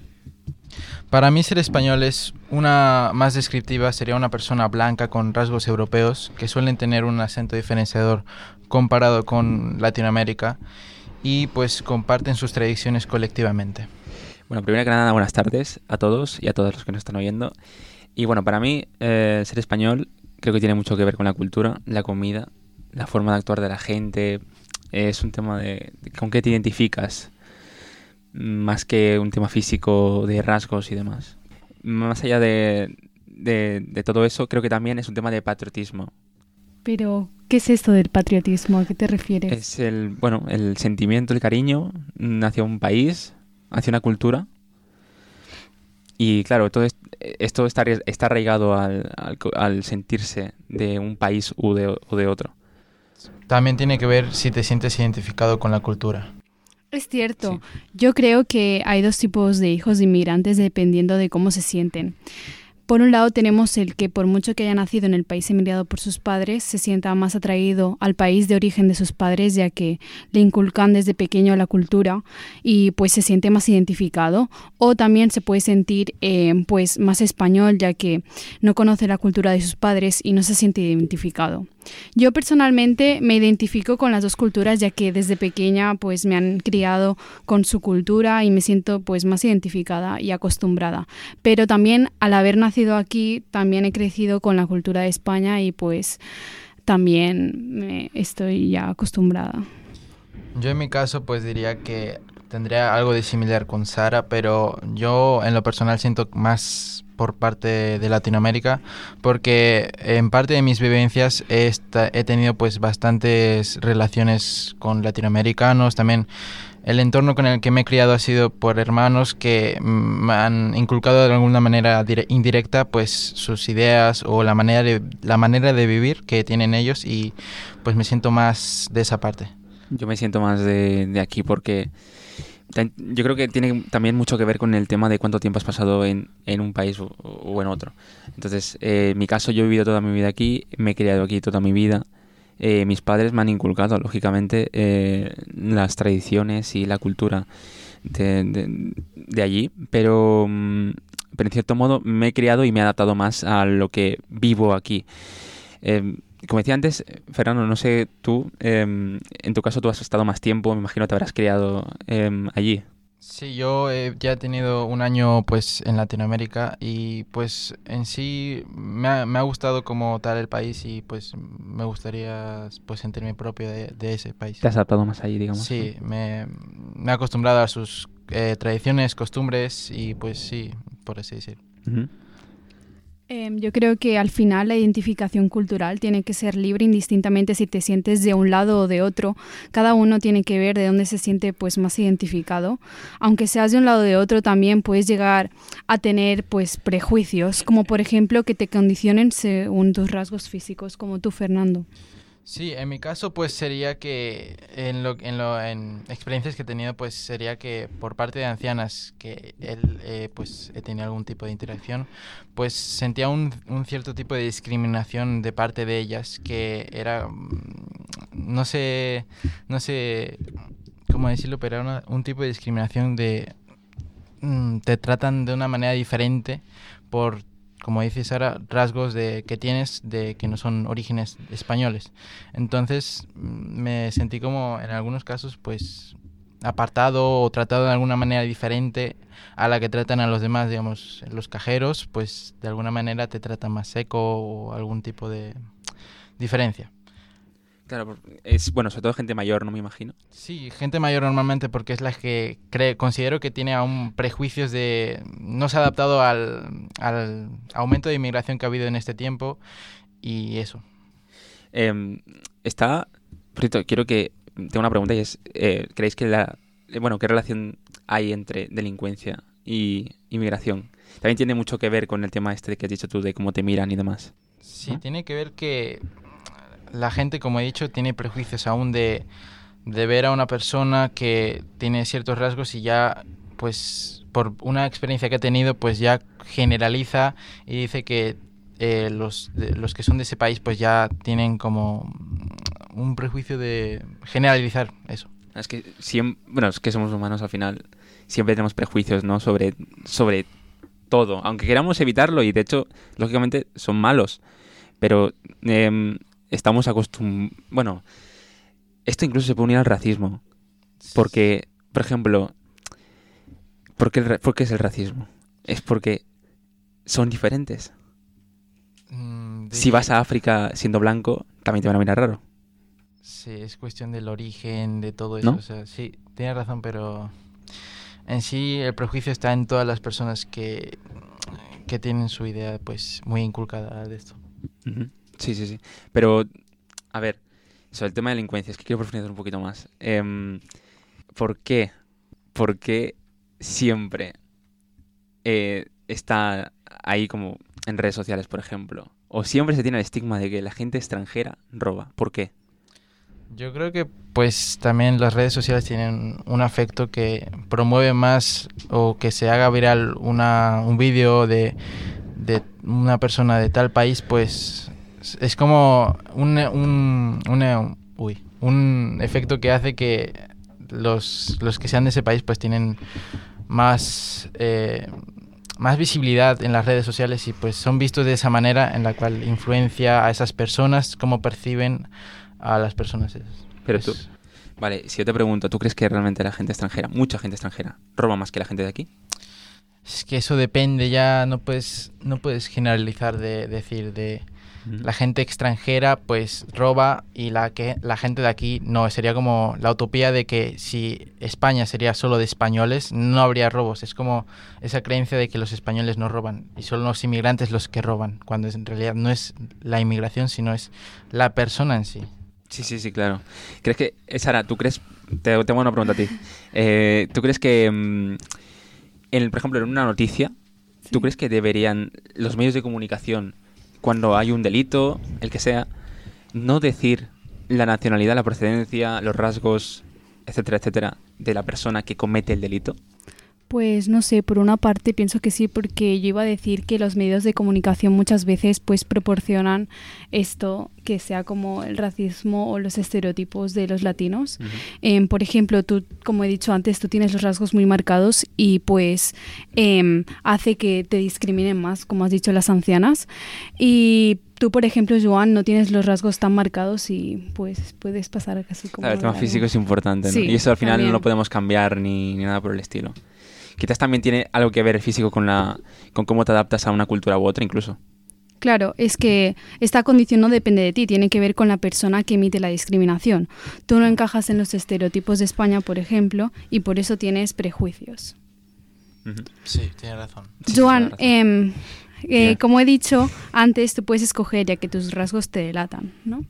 Para mí ser español es una más descriptiva, sería una persona blanca con rasgos europeos que suelen tener un acento diferenciador comparado con Latinoamérica y pues comparten sus tradiciones colectivamente. Bueno, primero que nada, buenas tardes a todos y a todos los que nos están oyendo. Y bueno, para mí, eh, ser español creo que tiene mucho que ver con la cultura, la comida, la forma de actuar de la gente. Es un tema de, de con qué te identificas, más que un tema físico de rasgos y demás. Más allá de, de, de todo eso, creo que también es un tema de patriotismo. Pero, ¿qué es esto del patriotismo? ¿A qué te refieres? Es el, bueno, el sentimiento, el cariño hacia un país, hacia una cultura. Y claro, todo es- esto está, está arraigado al, al sentirse de un país u de, o de otro. También tiene que ver si te sientes identificado con la cultura. Es cierto. Yo creo que hay dos tipos de hijos de inmigrantes dependiendo de cómo se sienten. Por un lado tenemos el que por mucho que haya nacido en el país emigrado por sus padres, se sienta más atraído al país de origen de sus padres ya que le inculcan desde pequeño la cultura y pues se siente más identificado. O también se puede sentir eh, pues más español ya que no conoce la cultura de sus padres y no se siente identificado. Yo personalmente me identifico con las dos culturas ya que desde pequeña pues me han criado con su cultura y me siento pues más identificada y acostumbrada. Pero también al haber nacido aquí también he crecido con la cultura de España y pues también me estoy ya acostumbrada. Yo en mi caso pues diría que tendría algo de similar con Sara, pero yo en lo personal siento más por parte de Latinoamérica porque en parte de mis vivencias he, tenido pues bastantes relaciones con latinoamericanos, también el entorno con el que me he criado ha sido por hermanos que me han inculcado de alguna manera dire- indirecta pues sus ideas o la manera de la manera de vivir que tienen ellos y pues me siento más de esa parte. Yo me siento más de, de aquí porque yo creo que tiene también mucho que ver con el tema de cuánto tiempo has pasado en, en un país o, en otro. Entonces, eh, en mi caso, yo he vivido toda mi vida aquí, me he criado aquí toda mi vida. Eh, mis padres me han inculcado, lógicamente, eh, las tradiciones y la cultura de, de- allí, pero, mm, pero en cierto modo me he criado y me he adaptado más a lo que vivo aquí. Eh, como decía antes, Fernando, no sé tú, em, en tu caso tú has estado más tiempo, me imagino te habrás criado em, allí. Sí, yo eh, ya he tenido un año pues en Latinoamérica y pues en sí me ha, me ha gustado como tal el país y pues me gustaría pues sentirme propio de, de ese país. Te has adaptado más allí, digamos. Sí, me, me he acostumbrado a sus eh, tradiciones, costumbres y pues sí, por así decir. Ujú. Em, yo creo que al final la identificación cultural tiene que ser libre indistintamente si te sientes de un lado o de otro. Cada uno tiene que ver de dónde se siente pues más identificado. Aunque seas de un lado o de otro, también puedes llegar a tener pues prejuicios, como por ejemplo que te condicionen según tus rasgos físicos, como tú, Fernando. Sí, en mi caso pues sería que en lo en lo en experiencias que he tenido pues sería que por parte de ancianas que él eh, pues he algún tipo de interacción pues sentía un, un cierto tipo de discriminación de parte de ellas que era mm, no sé no sé cómo decirlo pero era una- un tipo de discriminación de mm, te tratan de una manera diferente por como dices ahora, rasgos de que tienes de que no son orígenes españoles. Entonces mm, me sentí como en algunos casos pues apartado o tratado de alguna manera diferente a la que tratan a los demás, digamos, los cajeros, pues de alguna manera te tratan más seco o algún tipo de diferencia. Claro, es bueno, sobre todo gente mayor, no me imagino. Sí, gente mayor normalmente porque es la que cree, considero que tiene aún prejuicios de... no se ha adaptado al, al aumento de inmigración que ha habido en este tiempo y eso. Em, está... Por cierto, quiero que... Tengo una pregunta y es, eh, ¿creéis que la... Bueno, ¿qué relación hay entre delincuencia y inmigración? También tiene mucho que ver con el tema este que has dicho tú de cómo te miran y demás. Sí, tiene que ver que la gente, como he dicho, tiene prejuicios aún de, de ver a una persona que tiene ciertos rasgos y ya, pues, por una experiencia que ha tenido, pues ya generaliza y dice que eh, los, de- los que son de ese país, pues ya tienen como un prejuicio de generalizar eso. Es que siempre, bueno, es que somos humanos al final, siempre tenemos prejuicios, ¿no? Sobre, sobre todo, aunque queramos evitarlo y de hecho, lógicamente, son malos, pero em, estamos acostumbrados, bueno, esto incluso se puede unir al racismo, porque, por ejemplo, ¿por qué, el ra- por qué es el racismo? Es porque son diferentes. Mm, Si vas a África siendo blanco, también te van a mirar raro. Sí, es cuestión del origen, de todo eso. ¿No? O sea, sí, tienes razón, pero en sí el prejuicio está en todas las personas que, que tienen su idea pues muy inculcada de esto. Sí, sí, sí. Pero, a ver, sobre el tema de delincuencia, es que quiero profundizar un poquito más. Em, ¿Por qué? ¿Por qué siempre eh, está ahí como en redes sociales, por ejemplo? O siempre se tiene el estigma de que la gente extranjera roba. ¿Por qué? Yo creo que pues también las redes sociales tienen un afecto que promueve más o que se haga viral una, un vídeo de, de una persona de tal país, pues es- como un, un, una- uy, un efecto que hace que los, los que sean de ese país pues tienen más, eh, más visibilidad en las redes sociales y pues son vistos de esa manera en la cual influencia a esas personas, cómo perciben a las personas. esas. Pero tú, vale, si yo te pregunto, ¿tú crees que realmente la gente extranjera, mucha gente extranjera, roba más que la gente de aquí? Es que eso depende, ya no puedes, no puedes generalizar de decir de la gente extranjera pues roba y la que la gente de aquí no, sería como la utopía de que si España sería solo de españoles, no habría robos. Es como esa creencia de que los españoles no roban y son los inmigrantes los que roban, cuando en realidad no es la inmigración, sino es la persona en sí. Sí, sí, sí, claro. ¿Crees que, eh, Sara, tú crees, te tengo una pregunta a ti, Eh, ¿tú crees que, mm, en, por ejemplo, en una noticia, ¿tú crees que deberían los medios de comunicación, cuando hay un delito, el que sea, no decir la nacionalidad, la procedencia, los rasgos, etcétera, etcétera, de la persona que comete el delito? Pues no sé, por una parte pienso que sí, porque yo iba a decir que los medios de comunicación muchas veces pues proporcionan esto que sea como el racismo o los estereotipos de los latinos. Em, por ejemplo, tú, como he dicho antes, tú tienes los rasgos muy marcados y pues em, hace que te discriminen más, como has dicho, las ancianas. Y tú, por ejemplo, Joan, no tienes los rasgos tan marcados y pues puedes pasar casi como... Claro, el tema físico es importante, ¿no? Sí, y eso al final no lo podemos cambiar ni, ni nada por el estilo. Quizás también tiene algo que ver el físico con, la, con cómo te adaptas a una cultura u otra incluso. Claro, es que esta condición no depende de ti, tiene que ver con la persona que emite la discriminación. Tú no encajas en los estereotipos de España, por ejemplo, y por eso tienes prejuicios. Sí, tienes razón. Joan, em, eh, como he dicho antes, tú puedes escoger ya que tus rasgos te delatan, ¿no?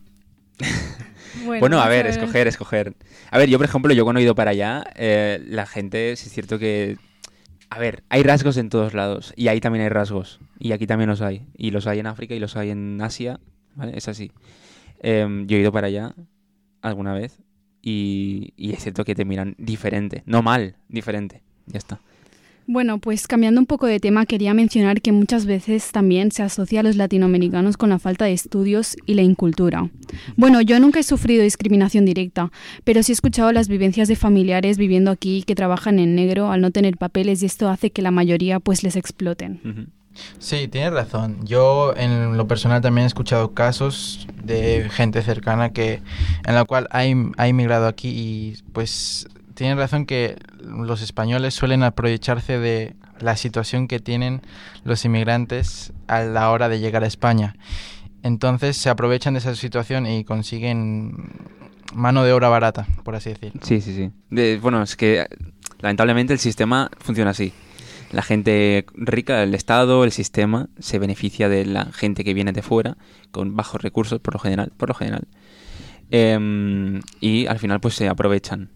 Bueno, a ver, escoger, escoger. A ver, yo por ejemplo, yo cuando he ido para allá, eh, la gente, sí es cierto que... A ver, hay rasgos en todos lados y ahí también hay rasgos y aquí también los hay. Y los hay en África y los hay en Asia. Es así. Em, yo he ido para allá alguna vez y es cierto que te miran diferente, no mal, diferente. Ya está. Bueno, pues cambiando un poco de tema, quería mencionar que muchas veces también se asocia a los latinoamericanos con la falta de estudios y la incultura. Bueno, yo nunca he sufrido discriminación directa, pero sí he escuchado las vivencias de familiares viviendo aquí que trabajan en negro al no tener papeles y esto hace que la mayoría pues les exploten. Sí, tienes razón. Yo en lo personal también he escuchado casos de gente cercana que en la cual ha, in- ha inmigrado aquí y pues tienes razón que los españoles suelen aprovecharse de la situación que tienen los inmigrantes a la hora de llegar a España. Entonces se aprovechan de esa situación y consiguen mano de obra barata, por así decir. Sí, sí, sí. Bueno, es que lamentablemente el sistema funciona así. La gente rica, el Estado, el sistema, se beneficia de la gente que viene de fuera, con bajos recursos, por lo general, por lo general. Em, y al final pues se aprovechan.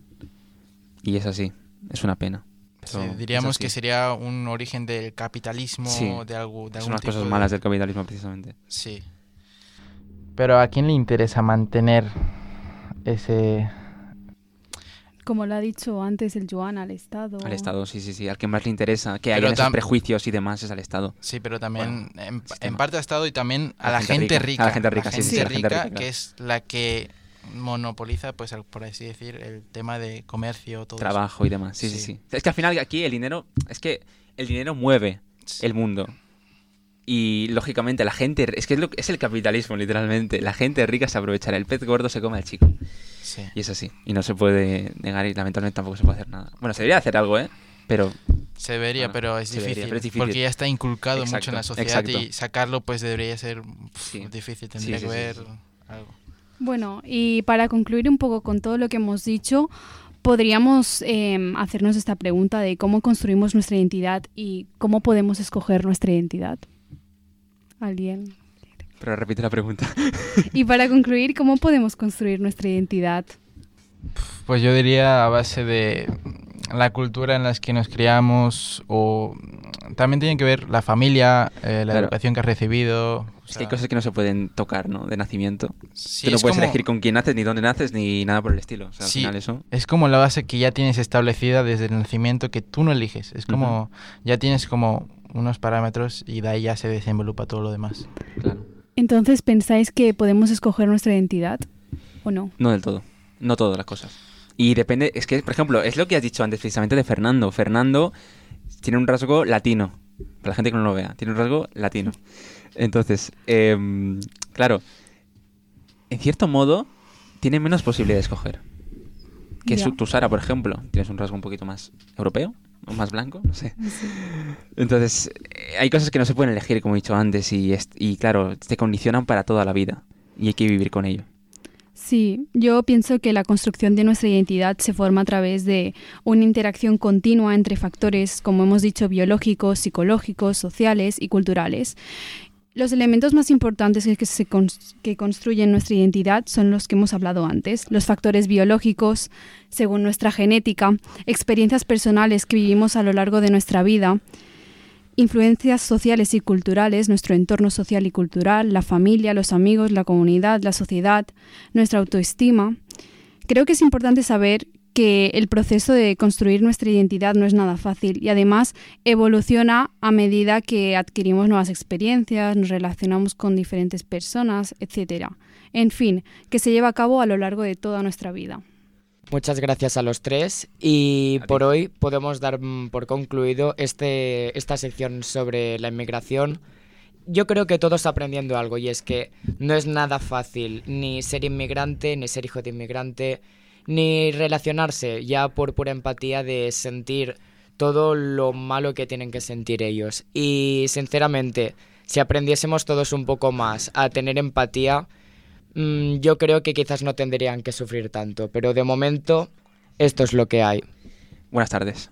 Y es así, es una pena. Sí, diríamos que sería un origen del capitalismo, Sí, de algo de son algún las cosas de- malas del capitalismo precisamente. Sí. Pero ¿a quién le interesa mantener ese Como lo ha dicho antes el Joan, al Estado. Al Estado, sí, sí, sí. Al que más le interesa que Pero haya esos prejuicios y demás es al Estado. Sí, pero también Bueno, en, parte al Estado y también a A la, la gente gente rica. rica. A la gente rica, sí, sí, sí, a la gente rica, que claro. es la que monopoliza, pues al- por así decir, el tema de comercio, todo eso. Trabajo y demás. Sí, sí, sí, Es que al final aquí el dinero, es que el dinero mueve el mundo. Y lógicamente la gente, es que es, lo- es el capitalismo literalmente. La gente rica se aprovechará. El pez gordo se come al chico. Sí. Y es así. Y no se puede negar y lamentablemente tampoco se puede hacer nada. Bueno, se debería hacer algo, ¿eh? Pero... Se debería, bueno, pero, es difícil, pero es difícil. Porque ya está inculcado mucho en la sociedad exacto. y sacarlo pues debería ser difícil. Tendría Sí, que sí, ver algo. Bueno, y para concluir un poco con todo lo que hemos dicho, podríamos em, hacernos esta pregunta de cómo construimos nuestra identidad y cómo podemos escoger nuestra identidad. ¿Alguien? Pero repite la pregunta. Y para concluir, ¿cómo podemos construir nuestra identidad? Pues yo diría a base de la cultura en la que nos criamos o también tiene que ver la familia, eh, la Claro. educación que has recibido. Es que hay cosas que no se pueden tocar, ¿no? De nacimiento. Sí, Tú no es puedes como- elegir con quién naces, ni dónde naces, ni nada por el estilo. O sea, al Sí, final eso... es como la base que ya tienes establecida desde el nacimiento que tú no eliges. Es como, ya tienes como unos parámetros y de ahí ya se desenvolupa todo lo demás. Entonces, ¿pensáis que podemos escoger nuestra identidad o no? No del todo. No todas las cosas. Y depende, es que, por ejemplo, es lo que has dicho antes precisamente de Fernando. Fernando tiene un rasgo latino. Para la gente que no lo vea, tiene un rasgo latino. Entonces, em, claro, en cierto modo, tiene menos posibilidad de escoger. Que su, tu Sara, por ejemplo, tienes un rasgo un poquito más europeo, o más blanco, no sé. Entonces, eh, hay cosas que no se pueden elegir, como he dicho antes, y, y claro, te condicionan para toda la vida. Y hay que vivir con ello. Sí, yo pienso que la construcción de nuestra identidad se forma a través de una interacción continua entre factores, como hemos dicho, biológicos, psicológicos, sociales y culturales. Los elementos más importantes que, se que construyen nuestra identidad son los que hemos hablado antes, los factores biológicos, según nuestra genética, experiencias personales que vivimos a lo largo de nuestra vida, influencias sociales y culturales, nuestro entorno social y cultural, la familia, los amigos, la comunidad, la sociedad, nuestra autoestima. Creo que es importante saber que el proceso de construir nuestra identidad no es nada fácil y además evoluciona a medida que adquirimos nuevas experiencias, nos relacionamos con diferentes personas, etc. En fin, que se lleva a cabo a lo largo de toda nuestra vida. Muchas gracias a los tres y por hoy podemos dar mm, por concluido este, esta sección sobre la inmigración. Yo creo que todos aprendiendo algo y es que no es nada fácil ni ser inmigrante, ni ser hijo de inmigrante, ni relacionarse ya por pura empatía de sentir todo lo malo que tienen que sentir ellos. Y sinceramente, si aprendiésemos todos un poco más a tener empatía, mm, yo creo que quizás no tendrían que sufrir tanto, pero de momento esto es lo que hay. Buenas tardes.